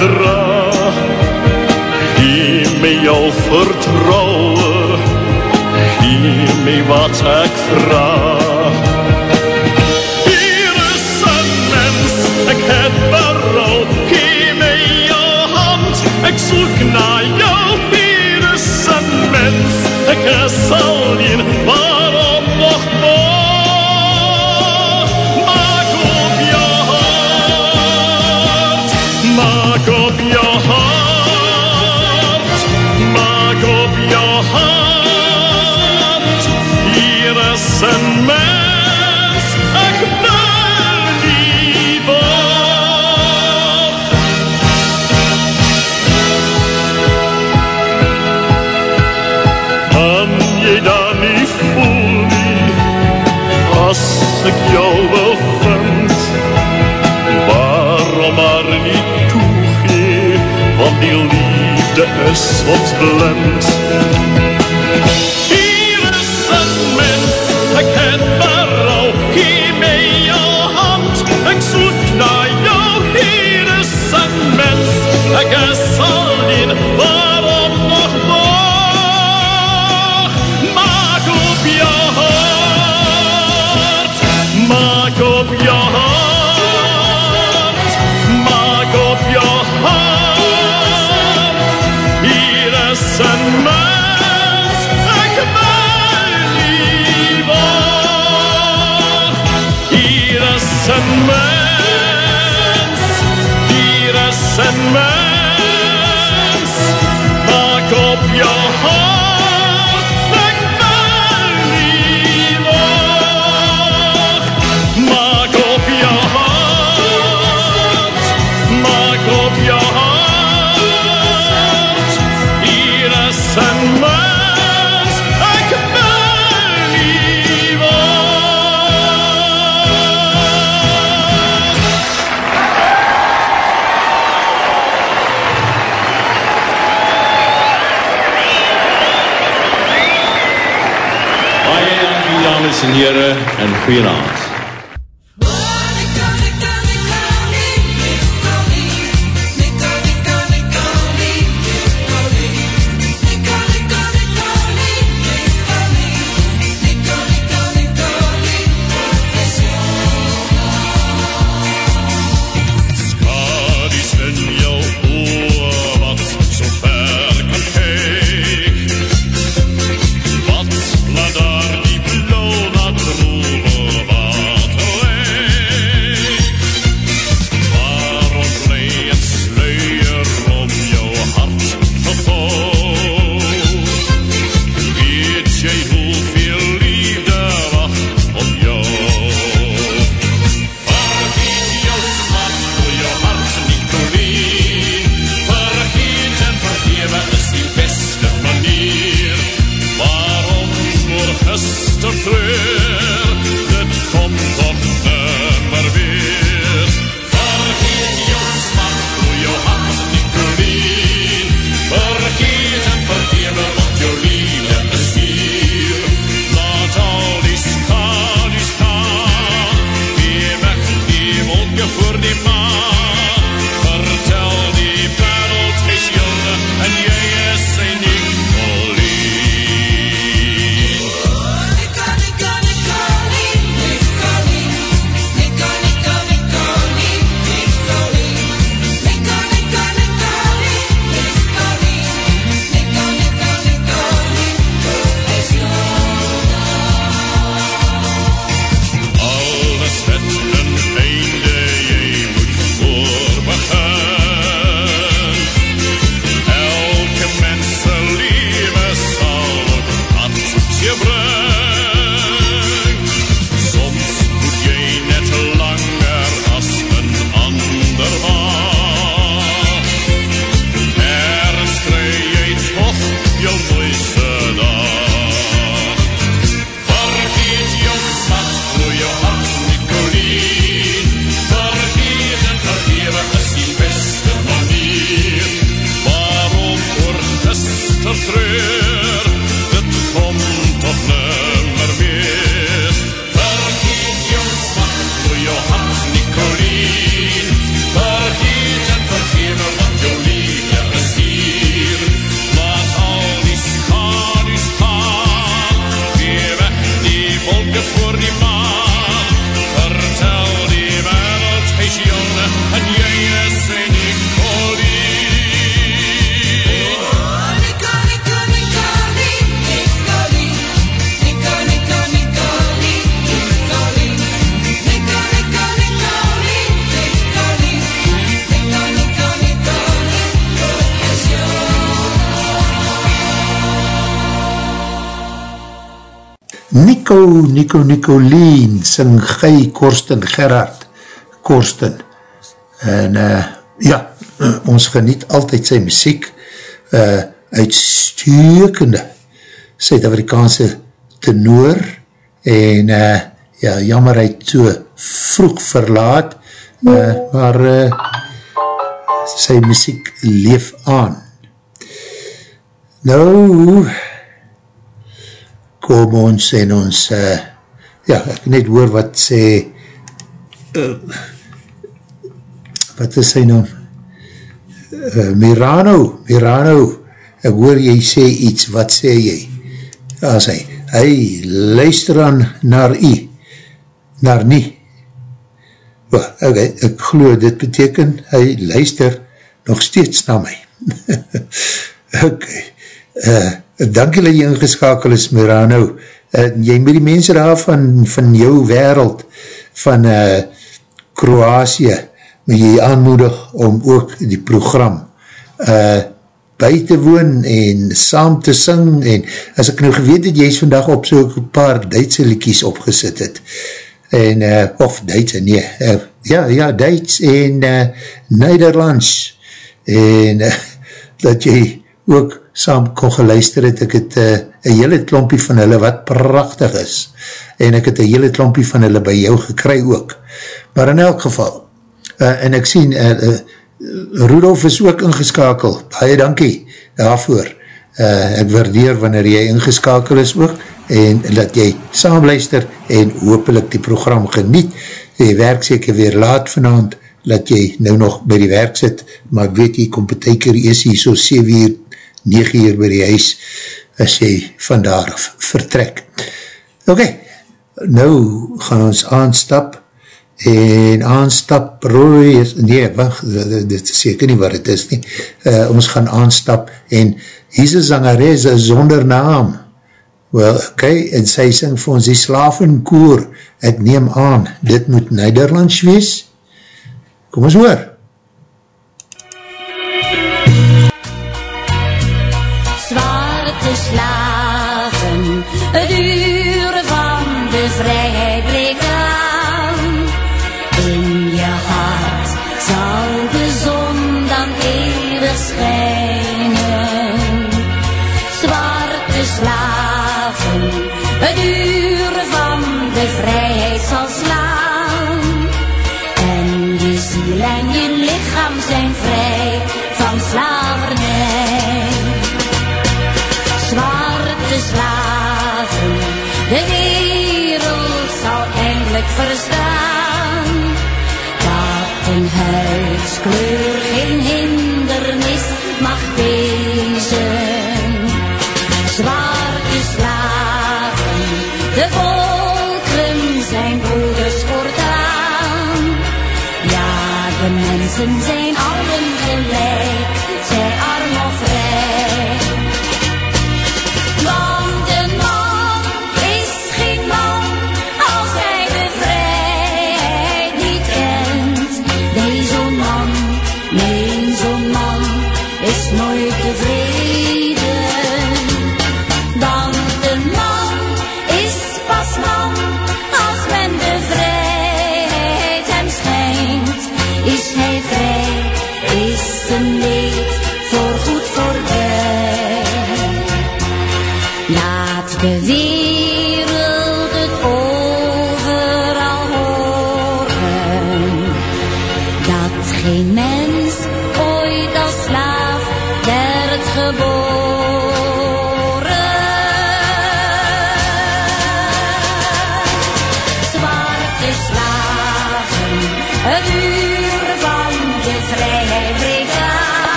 dra? Gee my jou vertrouwe, gee my wat ek vraag. Hier is een mens, ek het berou, gee my jou hand, ek soek na jou. Hier is een mens, ek is alleen, waarom is soms blind. Hier is een mens, ik ken maar al, jouw hand, ik zoek naar jou. Hier is een mens, ik is. Seniere en goeienaand. Nico Nicolien sing Guy Korsten, Gerard Korsten. En uh, ja, ons geniet altyd sy muziek, uh, uitstekende Suid-Afrikaanse tenor en uh, ja, jammer hy so vroeg verlaat, uh, maar uh, sy muziek leef aan. Nou, kom ons en ons uh, ja, ek net hoor wat sê uh, wat is sy naam? Uh, Mirano Mirano ek hoor jy sê iets, wat sê jy? As hy, hy luister aan naar u naar nie. Well, ok, ek geloof dit beteken, hy luister nog steeds na my. Ok uh, dank julle jy ingeskakel is Mirano uh, jy moet die mense daar van, van jou wereld van uh, Kroatië moet jy aanmoedig om ook die program uh, by te woon en saam te sing en as ek nou geweet het, jy is vandag op so een paar Duitse liekies opgesit het en, uh, of Duitse, nee, uh, ja, ja, Duits en uh, Nederlands en uh, dat jy ook saam kon geluister het, ek het uh, een hele klompie van hulle wat prachtig is en ek het een hele klompie van hulle by jou gekry ook, maar in elk geval, uh, en ek sien, uh, uh, Rudolf is ook ingeskakel, baie dankie daarvoor. Uh, ek waardeer wanneer jy ingeskakel is ook en dat jy saamluister en hopelijk die program geniet. Jy werk seker weer laat vanavond, dat jy nou nog by die werk sit, maar ek weet jy kom beteker is hier so 7 uur, 9 uur by die huis, as jy vandaar vertrek. Ok, nou gaan ons aanstap en aanstap rooi is, nee, wacht, dit is seker nie wat het is nie, uh, ons gaan aanstap en hier is een zangeres zonder naam, wel, ok, en sy sing vir ons die slavenkoor, ek neem aan, dit moet Nederlands wees, kom ons hoor. Eindelijk verstaan. Dat een huidskleur geen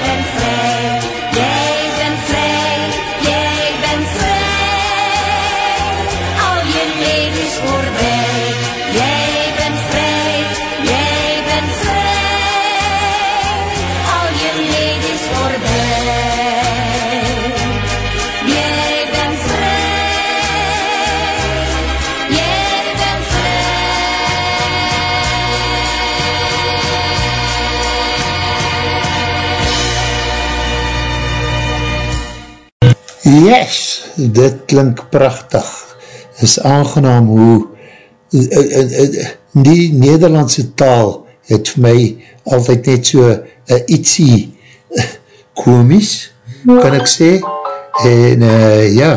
want Yes, dit klink prachtig. is aangenaam hoe eh, eh, eh, die Nederlandse taal het vir my altyd net so uh, ietsie komies, kan ek sê, en uh, ja,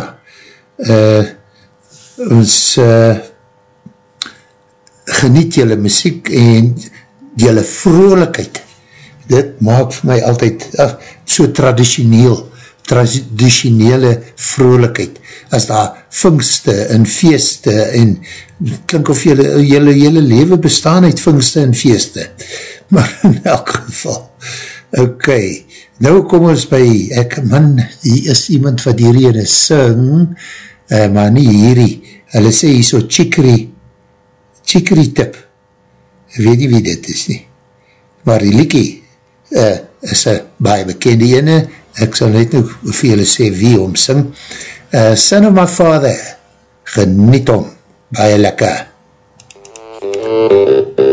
uh, ons uh, geniet jylle muziek en jylle vrolijkheid, dit maak vir my altyd uh, so traditioneel, traditionele vrolijkheid, as daar vingste en feeste en klink of jylle, jylle, jylle leven bestaan uit vingste en feeste, maar in elk geval, ok, nou kom ons by, ek, man, hier is iemand wat hierin is sing, uh, maar nie hierdie, hulle sê hier so chicory, chicory tip, weet nie wie dit is nie, maar die liekie, uh, is een baie bekende ene, ek sal net nog vir julle sê wie om sing, uh, Son of my father, geniet om, baie lekker. Mama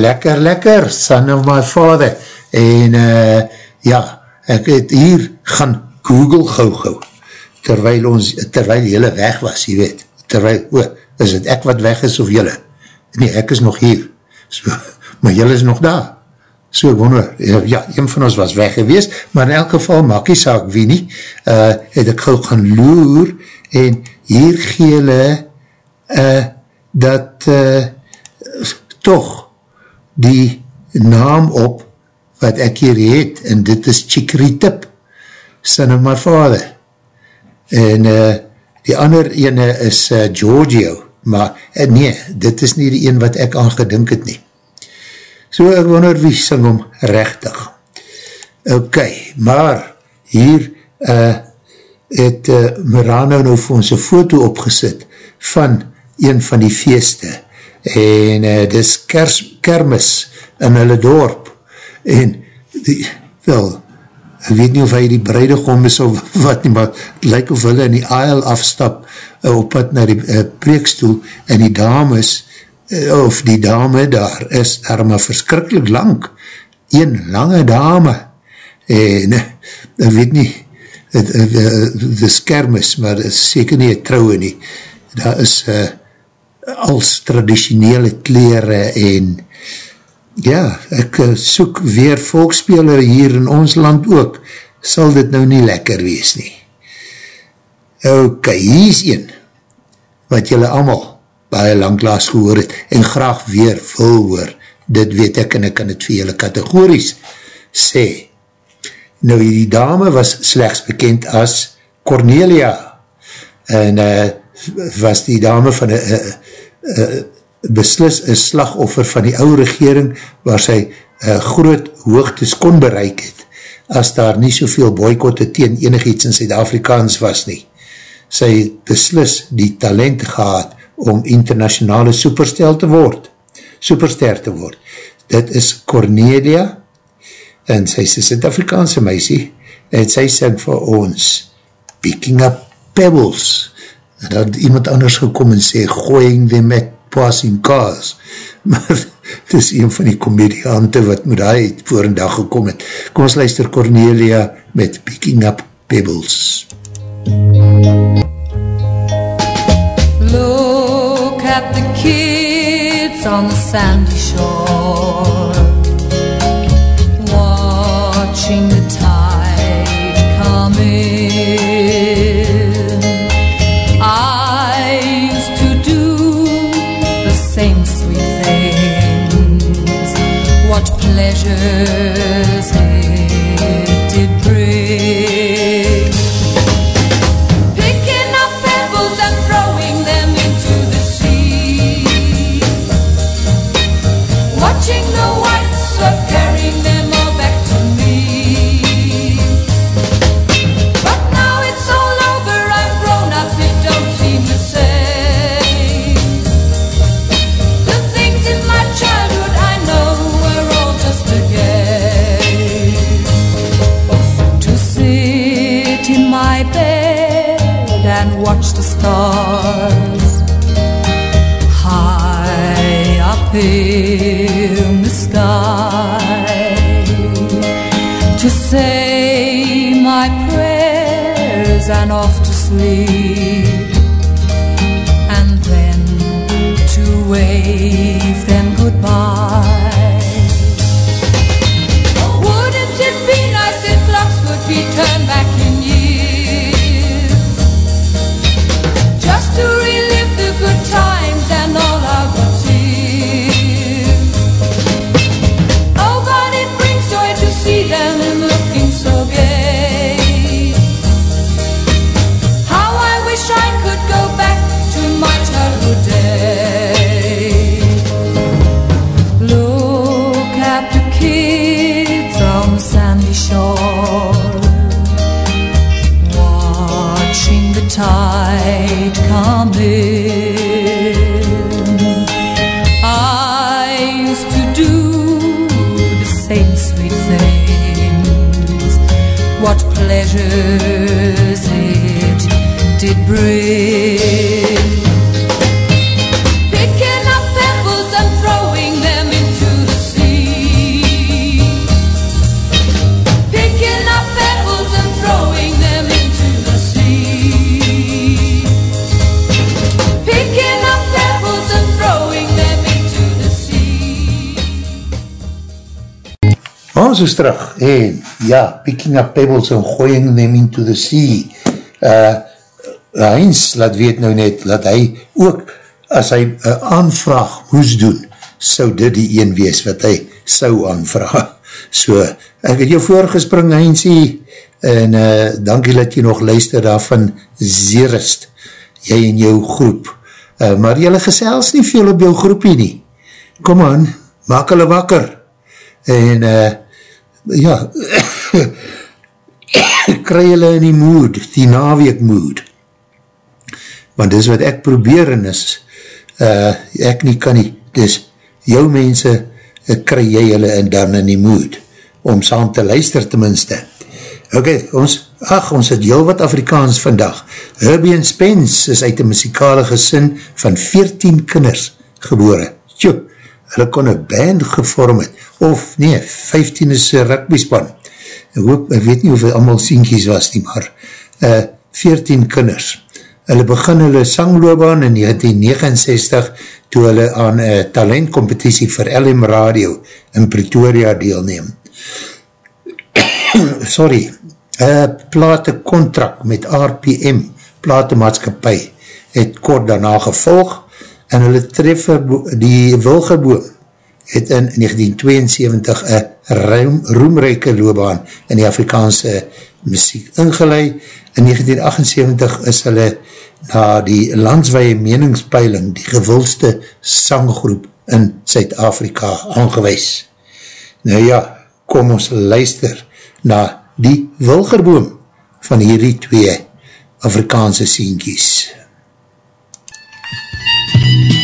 Lekker, lekker, son of my father. En uh, ja, ek het hier gaan Google gauw gauw, terwijl ons, terwijl jylle weg was, jy weet, terwijl, o, is het ek wat weg is of jylle? Nee, ek is nog hier, so, maar jylle is nog daar. So, ek wonder, ja, een van ons was weg gewees, maar in elk geval, maak die saak wie nie, uh, het ek gauw gaan loer, en hier gee jylle, uh, dat, uh, toch, die naam op wat ek hier het, en dit is Chicory Tip, son of my father. En uh, die ander ene is uh, Giorgio, maar uh, nee, dit is nie die een wat ek aangedink het nie. So ek wonder wie sing om rechtig. Ok, maar hier uh, het uh, Mirano nou vir ons een foto opgesit van een van die feeste en uh, dis kers, kermis in hulle dorp. En die, wel, ek weet nie of hy die bruidegom is of wat nie, maar het lyk of hulle in die aisle afstap uh, op pad na die uh, preekstoel en die dames uh, of die dame daar is daar maar verskrikkelijk lang een lange dame. En uh, ek weet nie de skermis, maar het is seker nie een trouwe nie. Daar is uh, als traditionele kleren en ja, ek uh, soek weer volkspeler hier in ons land ook, sal dit nou nie lekker wees nie. Ok, hier is een, wat julle allemaal baie langlaas gehoor het, en graag weer wil hoor, dit weet ek en ek kan het vir julle kategories sê. Nou, die dame was slechts bekend as Cornelia, en uh, was die dame van een uh, uh, beslis een slagoffer van die oude regering waar sy uh, groot hoogtes kon bereik het as daar nie soveel boykotte teen enig iets in Zuid-Afrikaans was nie. Sy het beslis die talent gehad om internationale superstel te word, superster te word. Dit is Cornelia en sy is een Zuid-Afrikaanse meisie en sy sing vir ons Picking Up Pebbles en dan iemand anders gekom en sê Going Them at passing cars, maar het is een van die komediante wat met hy voor een dag gekom het. Kom ons luister Cornelia met Picking Up Pebbles. Look at the kids on the sandy shore me. Pleasures it did bring Picking up pebbles and throwing them into the sea. Picking up pebbles and throwing them into the sea. Picking up pebbles and throwing them into the sea. Ons is terug en ja, picking up pebbles and going them into the sea. Uh, Heinz laat weet nou net, dat hy ook, as hy een aanvraag moes doen, sou dit die een wees wat hy sou aanvraag. So, ek het jou voorgespring Heinzie, en uh, dankie dat jy nog luister daarvan Zerist, jy en jou groep. Uh, maar jylle gesels nie veel op jou groepie nie. Kom aan, maak hulle wakker. En uh, ja, kry hulle in die mood, die naweek mood want dis wat ek probeer en is, uh, ek nie kan nie, dis jou mense, uh, kry jy hulle in dan in die mood, om saam te luister tenminste. Ok, ons, ach, ons het heel wat Afrikaans vandag. Herbie en Spence is uit die muzikale gesin van 14 kinders gebore. Tjoe, hulle kon een band gevorm het, of nee, 15 is een rugbyspan. Ek hoop, ek weet nie hoeveel allemaal sienkies was nie, maar uh, 14 kinders. Hulle begin hulle sangloobaan in 1969 toe hulle aan een talentcompetitie vir LM Radio in Pretoria deelneem. Sorry, een platecontract met RPM, platemaatskapie, het kort daarna gevolg en hulle treffer die Wilgeboom het in 1972 een roem, roemrijke loobaan in die Afrikaanse muziek ingeleid. In 1978 is hulle na die landswaie meningspeiling die gewulste sanggroep in Zuid-Afrika aangewees. Nou ja, kom ons luister na die wilgerboom van hierdie twee Afrikaanse sienkies. Daar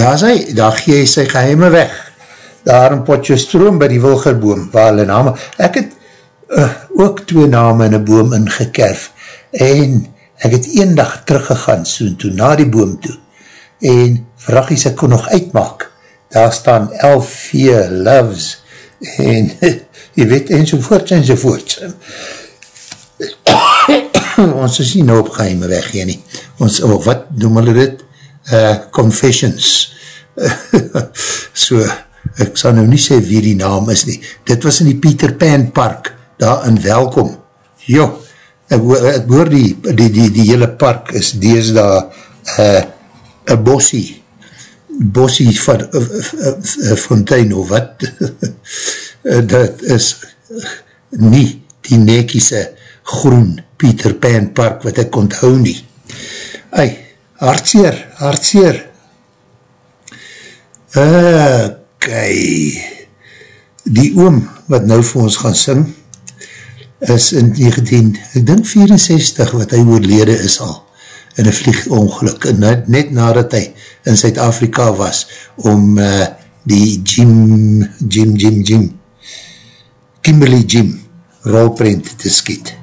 daar is hy, daar gee hy sy geheime weg. Daar in Potjestroom by die Wilgerboom, waar hulle name, ek het uh, ook twee name in een boom ingekerf, en ek het een dag teruggegaan, so toe na die boom toe, en vragies ek kon nog uitmaak, daar staan LV Loves, en jy weet, enzovoorts, enzovoorts. ons is nie nou op geheime weg hier nie, ons, oh, wat noem hulle dit, uh, confessions. so, ek sal nou nie sê wie die naam is nie. Dit was in die Peter Pan Park, daar in Welkom. Jo, ek, ek hoor die, die, die, die hele park is dees daar uh, een bossie, bossie van uh, uh, uh, fontein of wat. uh, dat is nie die nekiese groen Peter Pan Park wat ek onthou nie. Ei, hartseer, hartseer. Ok, die oom wat nou vir ons gaan sing, is in 19, ek dink 64 wat hy oorlede is al, in een vliegongeluk, net, net nadat hy in Zuid-Afrika was, om uh, die Jim, Jim, Jim, Jim, Kimberley Jim rolprint te skiet.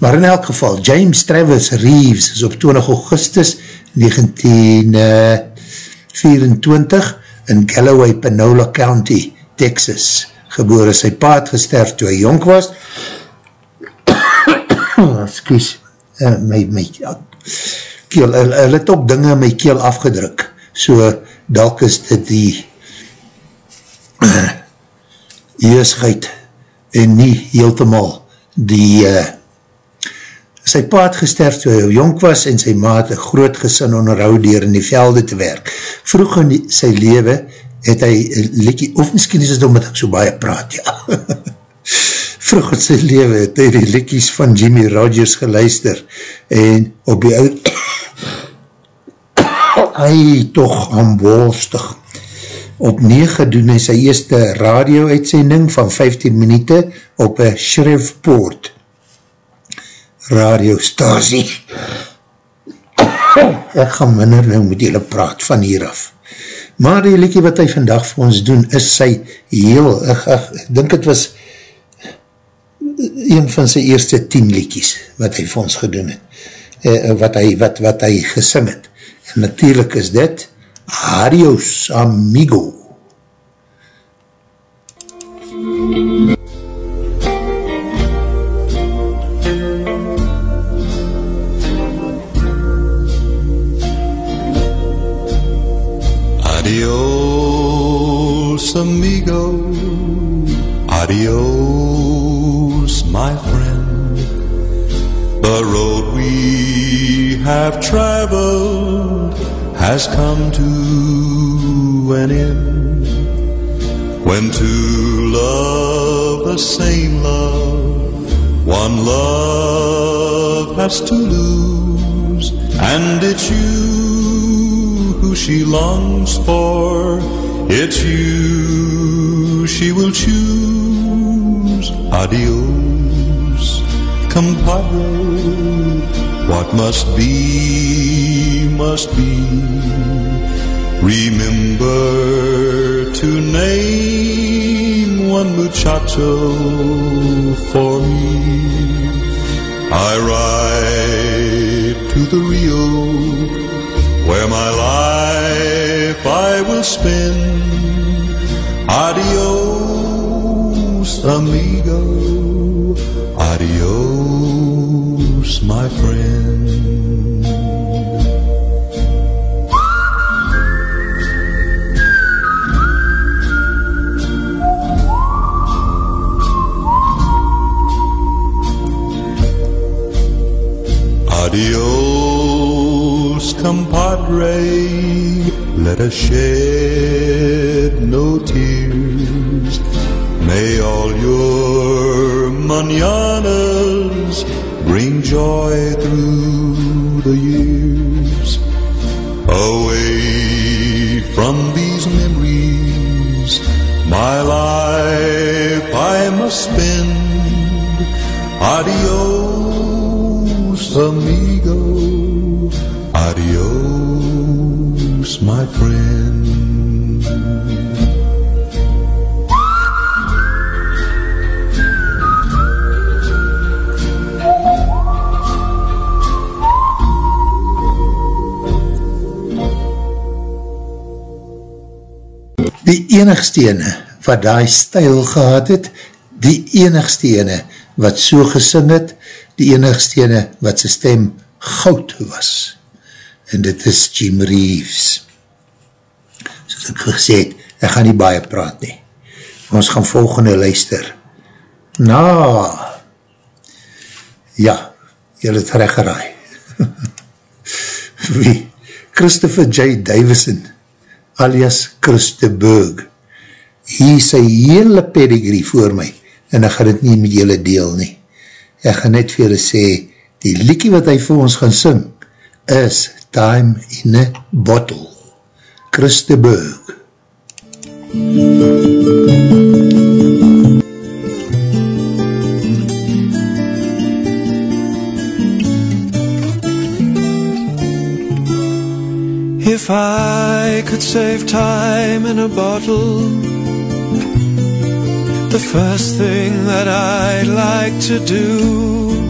Maar in elk geval, James Travis Reeves is op 20 augustus 1924 in Galloway, Panola County, Texas, geboren. Sy pa het gesterf toe hy jonk was. Excuse, uh, my, my keel, hy, hy het ook dinge in my keel afgedruk, so dalk is dit die uh, jeusgheid en nie heeltemal die uh, sy pa het gesterf toe hy jonk was en sy ma het een groot gesin onderhoud dier in die velde te werk. Vroeg in die, sy leven het hy liekie, of miskien is het omdat ek so baie praat, ja. Vroeg in sy leven het hy die liekies van Jimmy Rogers geluister en op die oud hy toch aanboostig. Op 9 doen hy sy eerste radio-uitsending van 15 minuut op een Shreveport radiostasie. Ek gaan minder nou met julle praat van hier af. Maar die liekie wat hy vandag vir ons doen, is sy heel, ek, ek, ek dink het was een van sy eerste 10 liekies wat hy vir ons gedoen het, eh, wat, hy, wat, wat hy gesing het. En natuurlijk is dit Adios Amigo. Adios, amigo. Adios, my friend. The road we have traveled has come to an end. When two love the same love, one love has to lose, and it's you she longs for. It's you she will choose. Adios, compadre. What must be, must be. Remember to name one muchacho for me. I ride to the Rio where my life I will spend. Adios, amigo. Adios, my friend. Compadre. Let us shed no tears. May all your mananas bring joy through the years. Away from these memories, my life I must spend. Adios, amigo. My friend. die enigste ene wat die stijl gehad het, die enigste ene wat so gesing het, die enigste ene wat sy stem goud was. En dit is Jim Reeves. Gesê het, ek gaan nie baie praat nie. Ons gaan volgende luister. Na, ja, jy het recht geraai. Wie? Christopher J. Davison, alias Christeberg. Hier sy hele pedigree voor my, en ek gaan dit nie met julle deel nie. Ek gaan net vir julle sê, die liekie wat hy vir ons gaan sing, is Time in a Bottle. Christeberg. If I could save time in a bottle, the first thing that I'd like to do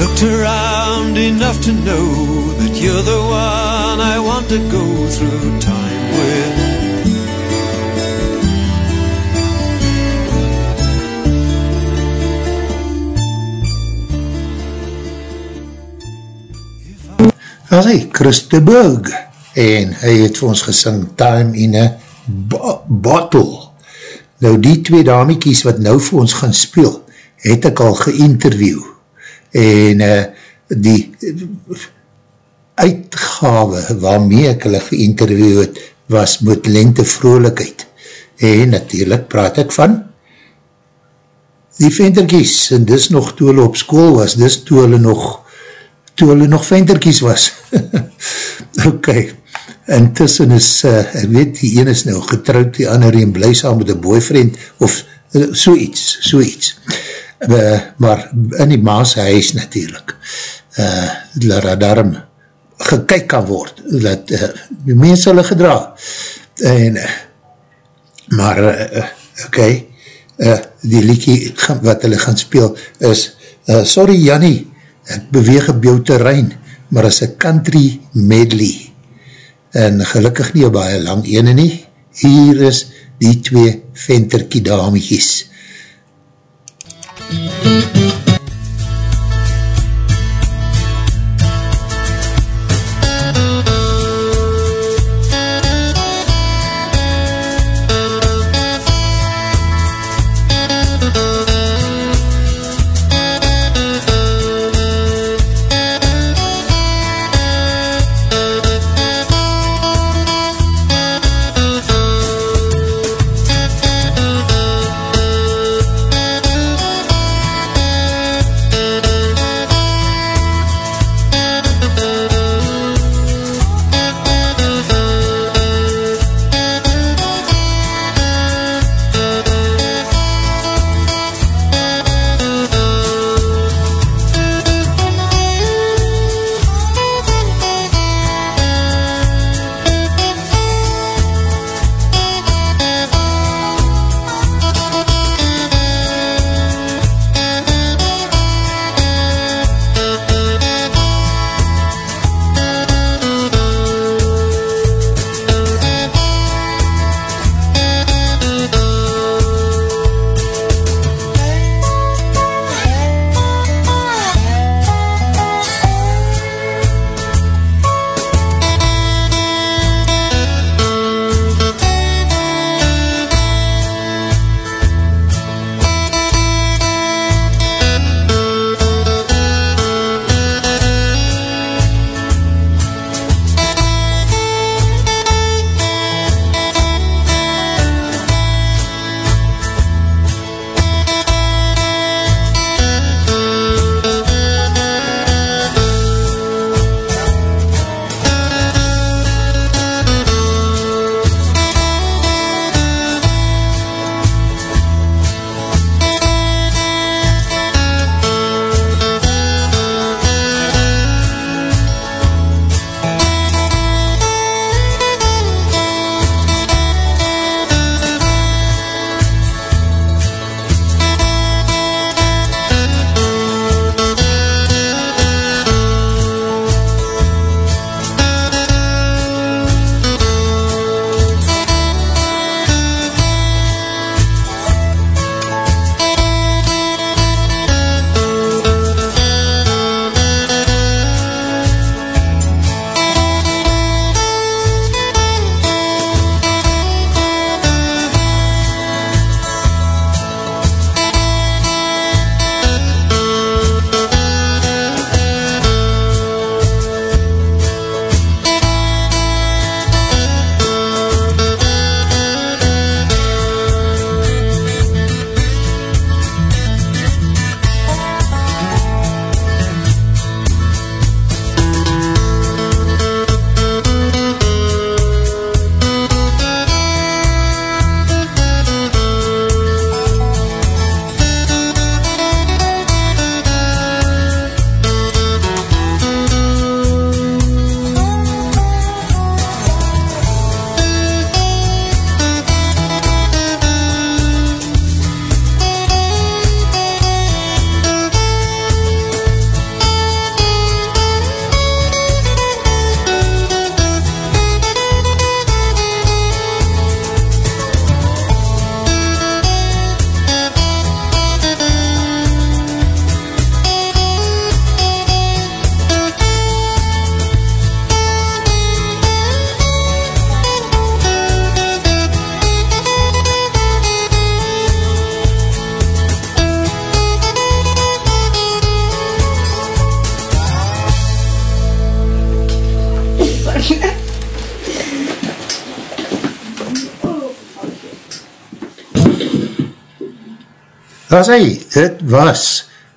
Looked around enough to know that you're the one I want to go through time with. As hy, Chris de Burg, en hy het vir ons gesing Time in a bo Bottle. Nou die twee damiekies wat nou vir ons gaan speel, het ek al geïnterview, en uh, die uitgawe waarmee ek hulle geïnterview het, was met lente vrolijkheid. En natuurlijk praat ek van die venterkies, en dis nog toe hulle op school was, dis toe hulle nog toe hulle nog venterkies was. ok, intussen is, uh, ek weet, die ene is nou getrouwd, die ander een bly saam met een boyfriend, of uh, so iets, so iets. Uh, maar in die maas huis natuurlijk, uh, dat daar daarom gekyk kan word, dat uh, die mens hulle gedra. En, uh, maar, uh, ok, uh, die liekie wat hulle gaan speel is, uh, sorry Jannie, ek beweeg op jou terrein, maar as een country medley, en gelukkig nie baie lang ene nie, hier is die twee venterkie dametjies. MUZIEK Daar hy, dit was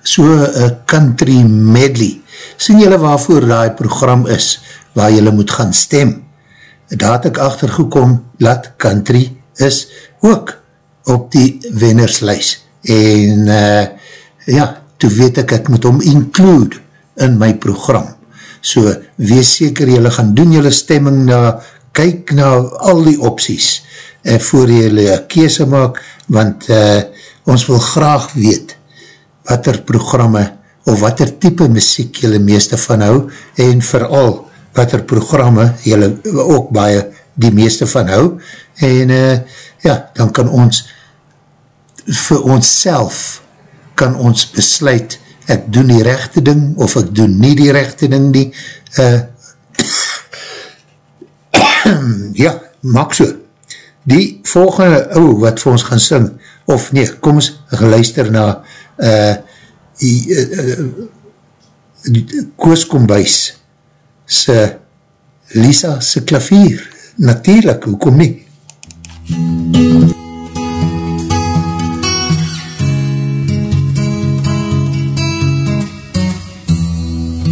so een country medley. Sien jylle waarvoor die program is, waar jylle moet gaan stem. Daar het ek achtergekom, dat country is ook op die wennerslijs. En uh, ja, toe weet ek, ek moet hom include in my program. So, wees seker, jylle gaan doen jylle stemming na, kyk na al die opties, en voor jylle kese maak, want uh, ons wil graag weet wat er programme of wat er type muziek jylle meeste van hou en vooral wat er programme jylle ook baie die meeste van hou. En uh, ja, dan kan ons vir ons self kan ons besluit ek doen die rechte ding of ek doen nie die rechte ding nie. Uh, ja, maak so die volgende ou oh, wat vir ons gaan sing of nee, kom ons geluister na uh, die, uh, die Koos Kombuis se Lisa se klavier. Natuurlijk, hoekom nie?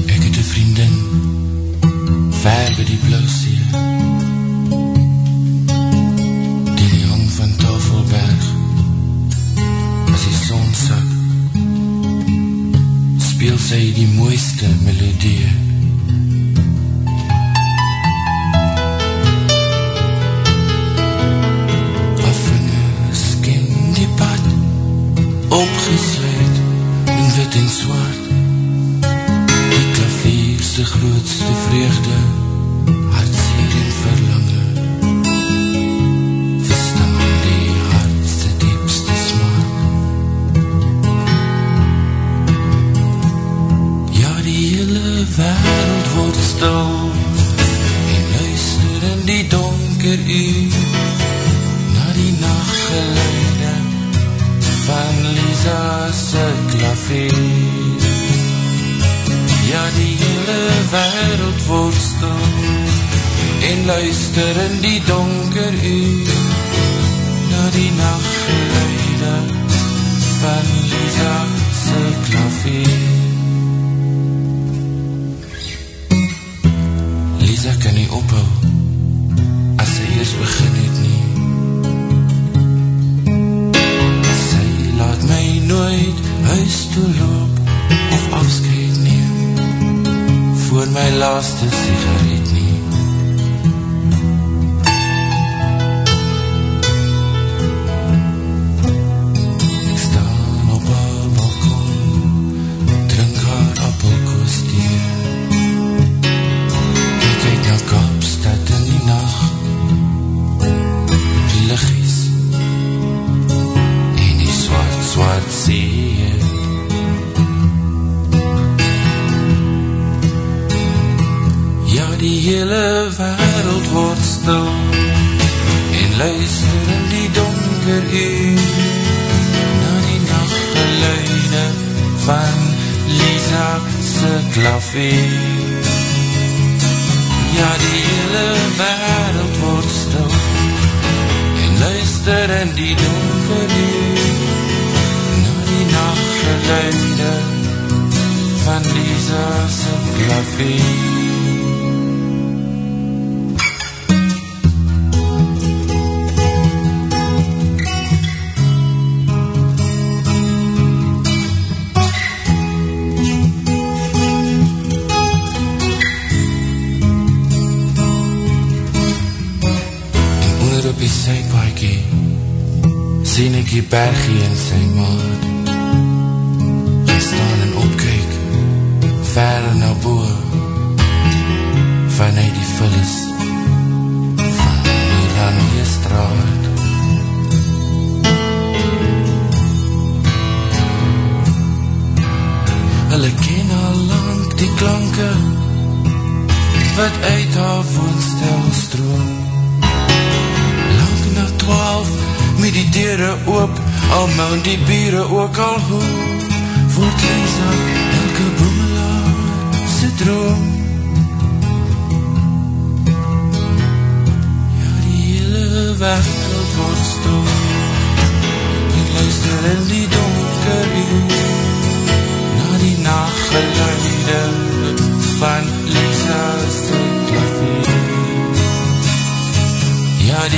Ek het een vriendin ver by die blauw see sy die mooiste melodie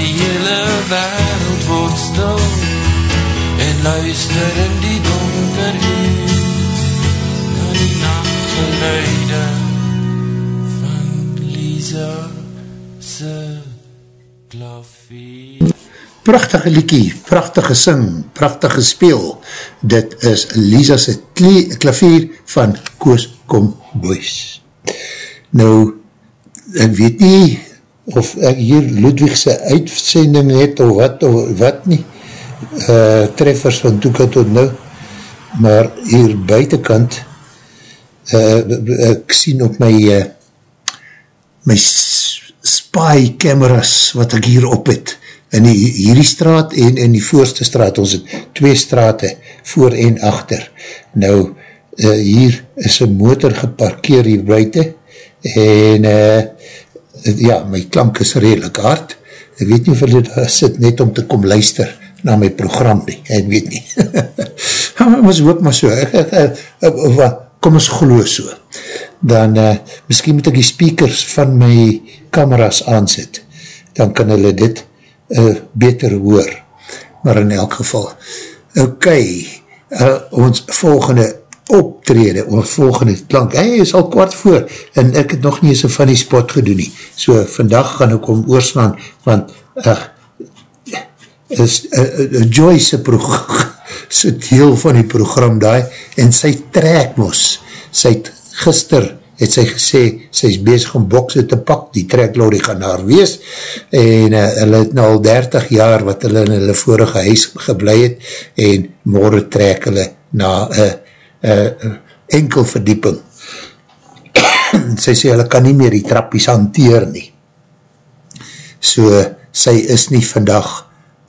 die hele wereld word stil En luister in die donker uur Na die nachtgeluide van Lisa's klavier Prachtige liekie, prachtige sing, prachtige speel. Dit is Lisa's klavier van Koos Kom Boys. Nou, ek weet nie of ek hier Ludwigse uitsending het of wat, of wat nie. Uh, treffers van Toeka tot nou. Maar hier buitenkant uh, ek sien op my uh, my spy cameras wat ek hier op het in die, hierdie straat en in die voorste straat, ons het twee strate, voor en achter. Nou, uh, hier is een motor geparkeer hier buiten, en uh, ja, my klank is redelijk hard. Ek weet nie of hulle daar sit net om te kom luister na my program nie, ek weet nie. ons hoop maar so, ek, ek, ek, ek, kom ons geloof so. Dan, uh, miskien moet ek die speakers van my kameras aansit, dan kan hulle dit uh, beter hoor, maar in elk geval. Ok, uh, ons volgende optrede, ons volgende klank, hy is al kwart voor, en ek het nog nie eens een funny spot gedoen nie, so vandag gaan ek om oorslaan, want uh, is uh, uh, Joyce sy deel van die program daai, en sy trek mos, sy het gister het sy gesê, sy is bezig om bokse te pak, die treklorry gaan haar wees, en uh, hulle het nou al 30 jaar wat hulle in hulle vorige huis geblei het, en morgen trek hulle na uh, uh, enkel verdieping. sy sê, hulle kan nie meer die trappies hanteer nie. So, sy is nie vandag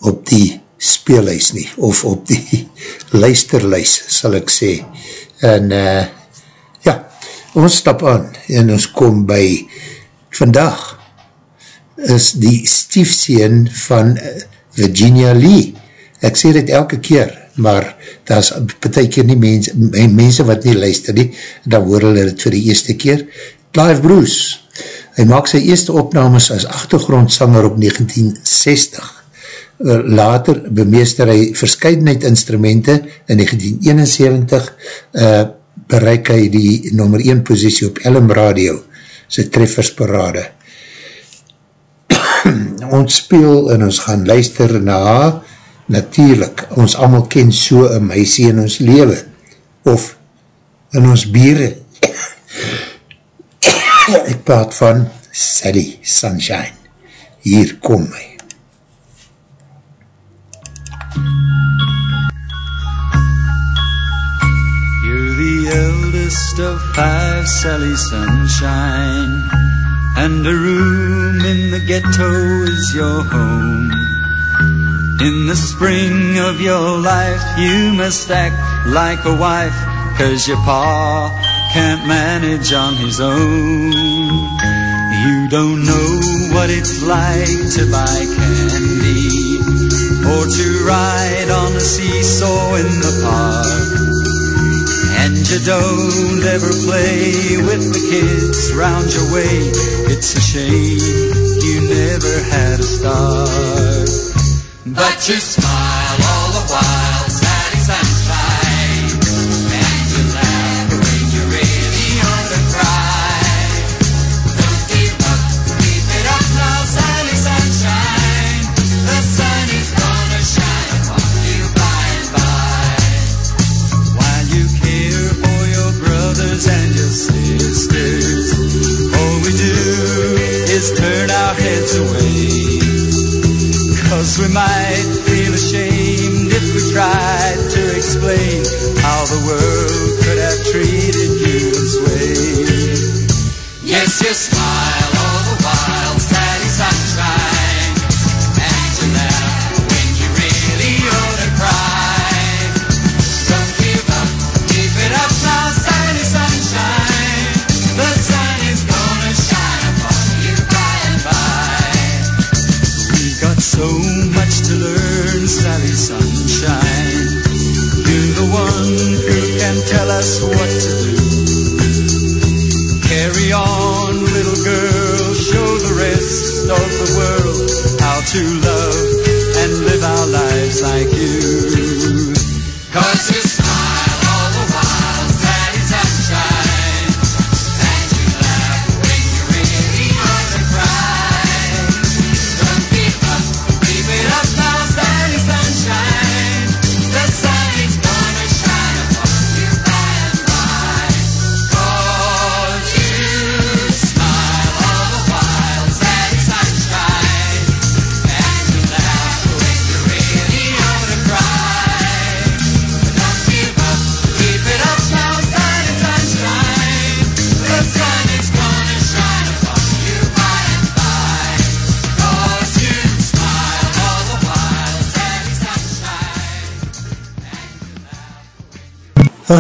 op die speelhuis nie, of op die luisterluis, sal ek sê. En, uh, ons stap aan en ons kom by vandag is die stiefseen van eh, Virginia Lee. Ek sê dit elke keer, maar daar is betek nie mense, mense wat nie luister nie, dan hoor hulle dit vir die eerste keer. Clive Bruce, hy maak sy eerste opnames as achtergrondsanger op 1960. Later bemeester hy verscheidenheid instrumente in 1971 uh, bereik hy die nummer 1 posiesie op Ellen Radio, sy treffersparade. ons speel en ons gaan luister na, natuurlijk, ons allemaal ken so een meisie in ons lewe, of in ons bieren. Ek praat van Sally Sunshine. Hier kom my. eldest of five, Sally Sunshine. And a room in the ghetto is your home. In the spring of your life, you must act like a wife, cause your pa can't manage on his own. You don't know what it's like to buy candy, or to ride on a seesaw in the park. And you don't ever play with the kids round your way. It's a shame you never had a start. But you smile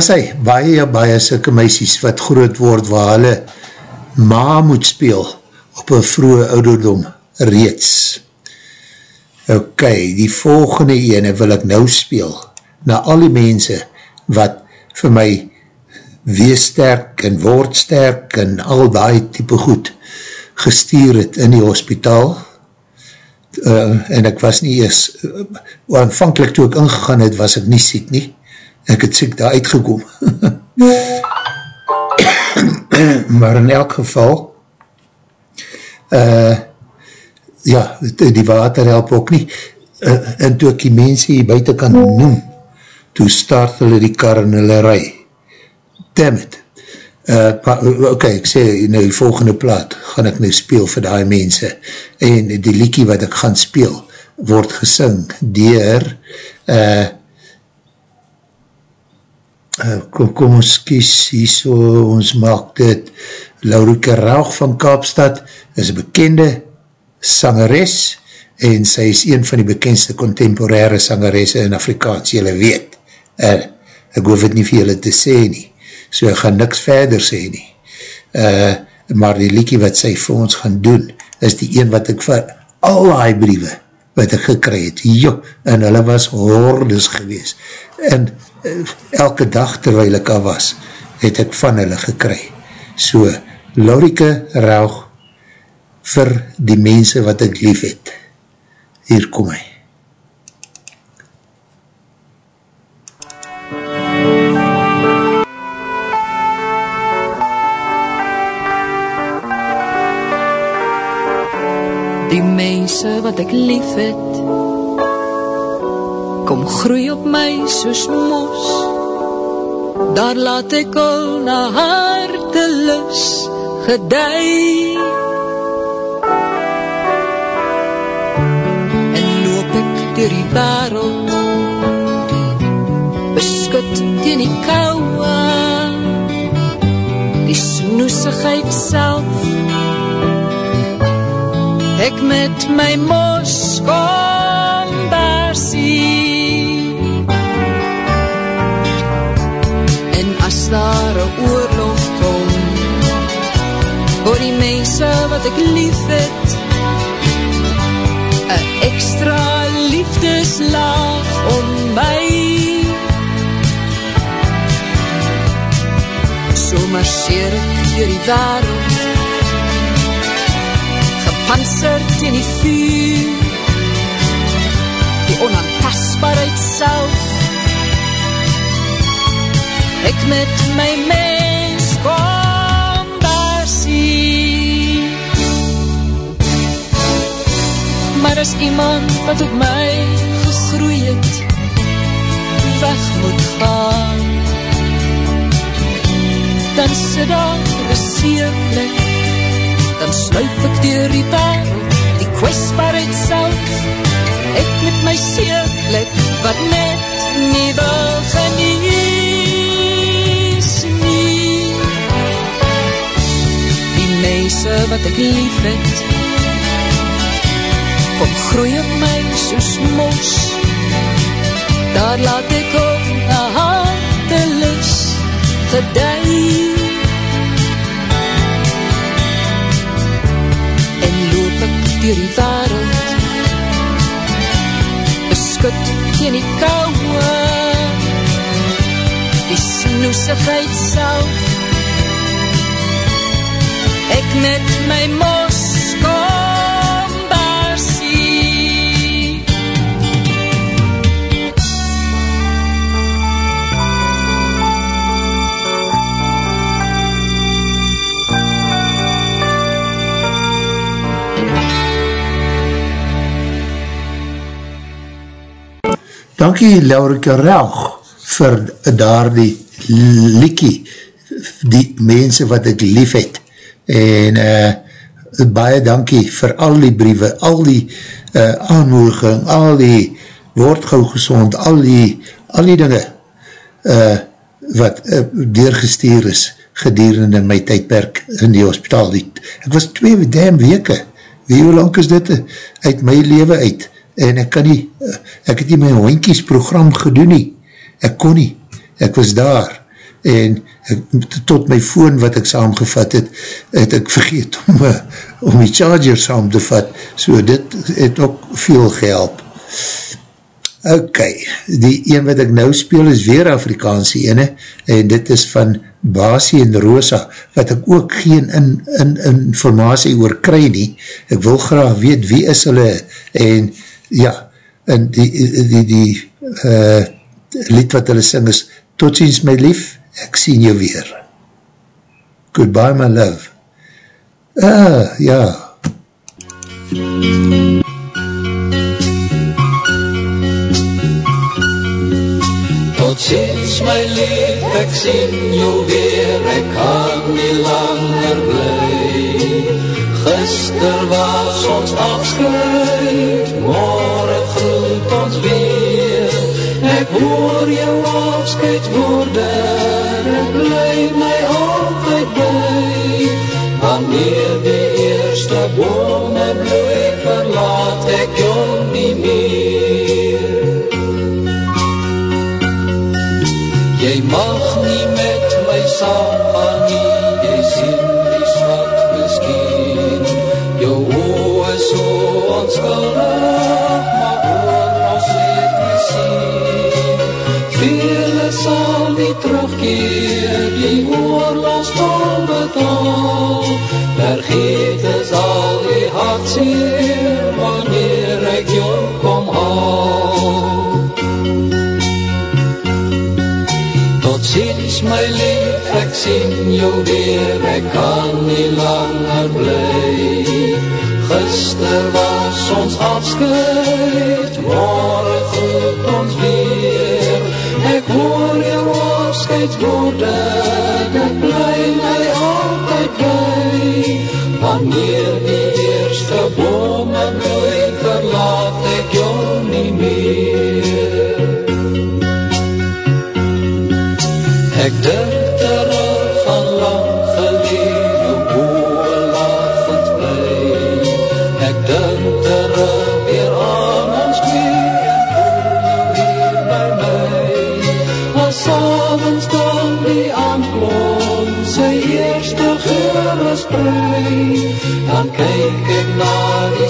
Is hy, baie, baie sikke meisies wat groot word waar hulle ma moet speel op een vroege ouderdom reeds. Ok, die volgende ene wil ek nou speel na al die mense wat vir my wees sterk en word sterk en al die type goed gestuur het in die hospitaal. Uh, en ek was nie eers uh, aanvankelijk toe ek ingegaan het was ek nie siek nie ek het siek daar uitgekom. Maar in elk geval uh, ja, die water help ook nie. Uh, en toe ek die mense hier buiten kan noem toe start hulle die kar in hulle rij damn it. Uh, pa, ok, ek sê nou die volgende plaat gaan ek nou speel vir die mense. En die liekie wat ek gaan speel word gesing dier uh, uh, kom, kom ons kies hier so, ons maak dit. Laurike Raug van Kaapstad is een bekende sangeres en sy is een van die bekendste contemporaire sangeresse in Afrikaans, jylle weet uh, ek hoef het nie vir jylle te sê nie. So ek gaan niks verder sê nie. Uh, maar die liekie wat sy vir ons gaan doen is die een wat ek vir al die briewe wat ek gekry het, jo, en hulle was hordes gewees en elke dag terwijl ek al was, het ek van hulle gekry. So, Laurike Raug vir die mense wat ek lief het. Hier kom hy. Die mense wat ek lief het Kom groei op my soos mos. Daar laat ek al na hartelus gedei. En loop ek door die wereld Beskut teen die kouwe Die snoesigheid self. Ek met my mos daar een oorlog kom. Voor die mense wat ek lief het Een extra liefdeslaag om my. So marcheer ek door die wereld gepantserd in die vuur die onaantastbaarheid self ek met my mens kom daar sien. Maar as iemand wat op my gegroei het weg moet gaan. Dan sit daar een seerplek dan sluip ek dier die wereld, die kwestbaarheid self, ek met my seerplek, wat net nie wil genies mense wat ek lief het, kom groei op my soos mos, daar laat ek op een hartelis gedei. dier die wereld beskut teen die kouwe die snoesigheid self ek met my mos kombasie. Dankie Laurike Relg vir daar die liekie, die mense wat ek lief het en uh, baie dankie vir al die briewe al die uh, aanmoediging al die word gauw gezond al die, al die dinge uh, wat uh, deurgestuur is gedurende my tydperk in die hospitaal. Die, het was twee dam weke. Wie hoe lang is dit uit my leven uit? En ek kan nie, uh, ek het nie my hoinkies program gedoen nie. Ek kon nie. Ek was daar. En ek, tot my phone wat ek saamgevat het, het ek vergeet om, uh, om die charger saam te vat. So dit het ook veel gehelp. Ok, die een wat ek nou speel is weer Afrikaanse ene en dit is van Basie en Rosa wat ek ook geen in, in, informatie oor kry nie. Ek wil graag weet wie is hulle en ja, en die, die, die, die uh, lied wat hulle sing is Tot ziens my lief, ek sien jou weer. Goodbye my love. Ah, ja. Tot ziens my lief, ek sien jou weer, ek kan nie langer bly. Gister was ons afscheid, morgen groet ons weer. Ek hoor jou afscheid worden, ek bly my altyd by. Wanneer die eerste bome bloei, verlaat ek jou nie meer. Jy mag nie met my saamgaan nie, terugkeer, die oorlog stom betaal. Vergeet is al die hartseer, wanneer ek jou kom haal. Tot ziens my lief, ek sien jou weer, ek kan nie langer bly. Gister was ons afscheid, morgen groet ons weer. Afscheid worden, ek bly my altyd by. Wanneer die eerste bome bloei, verlaat ek jou nie meer.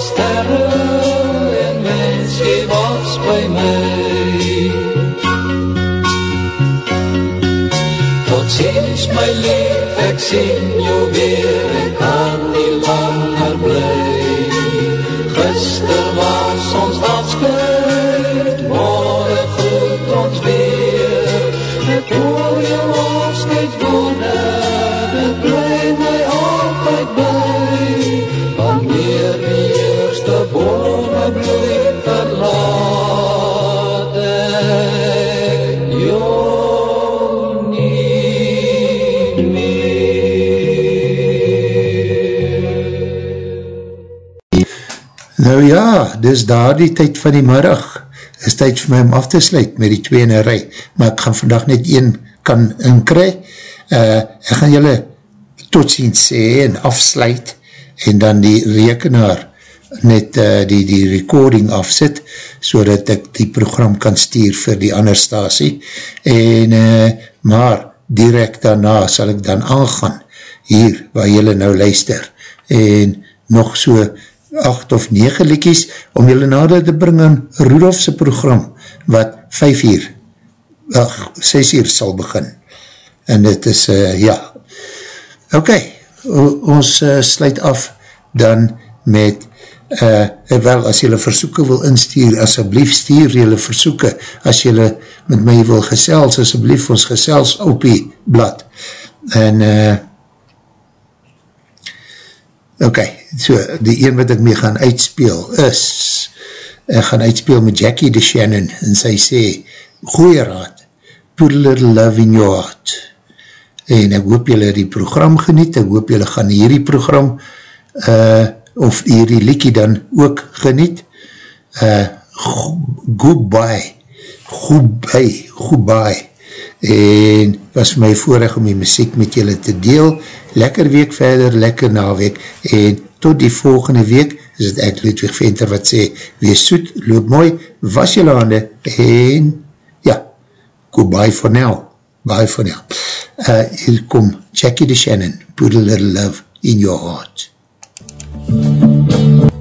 Sterre en mens jy was by my. Tot ziens my lief, ek sien jou weer, Nou ja, dis daar die tyd van die middag, is tyd vir my om af te sluit met die twee in een rij, maar ek gaan vandag net een kan inkry, uh, ek gaan julle tot ziens sê en afsluit, en dan die rekenaar net uh, die, die recording afsit, so dat ek die program kan stuur vir die ander stasie, en uh, maar direct daarna sal ek dan aangaan, hier waar julle nou luister, en nog so 8 of 9 liekies om julle nader te bring aan Rudolfse program wat 5 uur ach, 6 uur sal begin. En dit is uh, ja. Ok ons uh, sluit af dan met uh, wel as julle versoeken wil instuur asjeblief stuur julle versoeken as julle met my wil gesels asjeblief ons gesels op die blad. En uh, ok, so die een wat ek mee gaan uitspeel is ek gaan uitspeel met Jackie de Shannon en sy sê, goeie raad, put a little love in your heart. En ek hoop julle die program geniet, ek hoop julle gaan hierdie program uh, of hierdie liekie dan ook geniet. Uh, goodbye, goodbye, goodbye. En was my voorrecht om die muziek met julle te deel. Lekker week verder, lekker naweek en tot die volgende week is het ek Ludwig Venter wat sê, wees soet, loop mooi, was jylle hande, en ja, goodbye for now, bye for now. Uh, hier kom Jackie de Shannon, put a little love in your heart. Think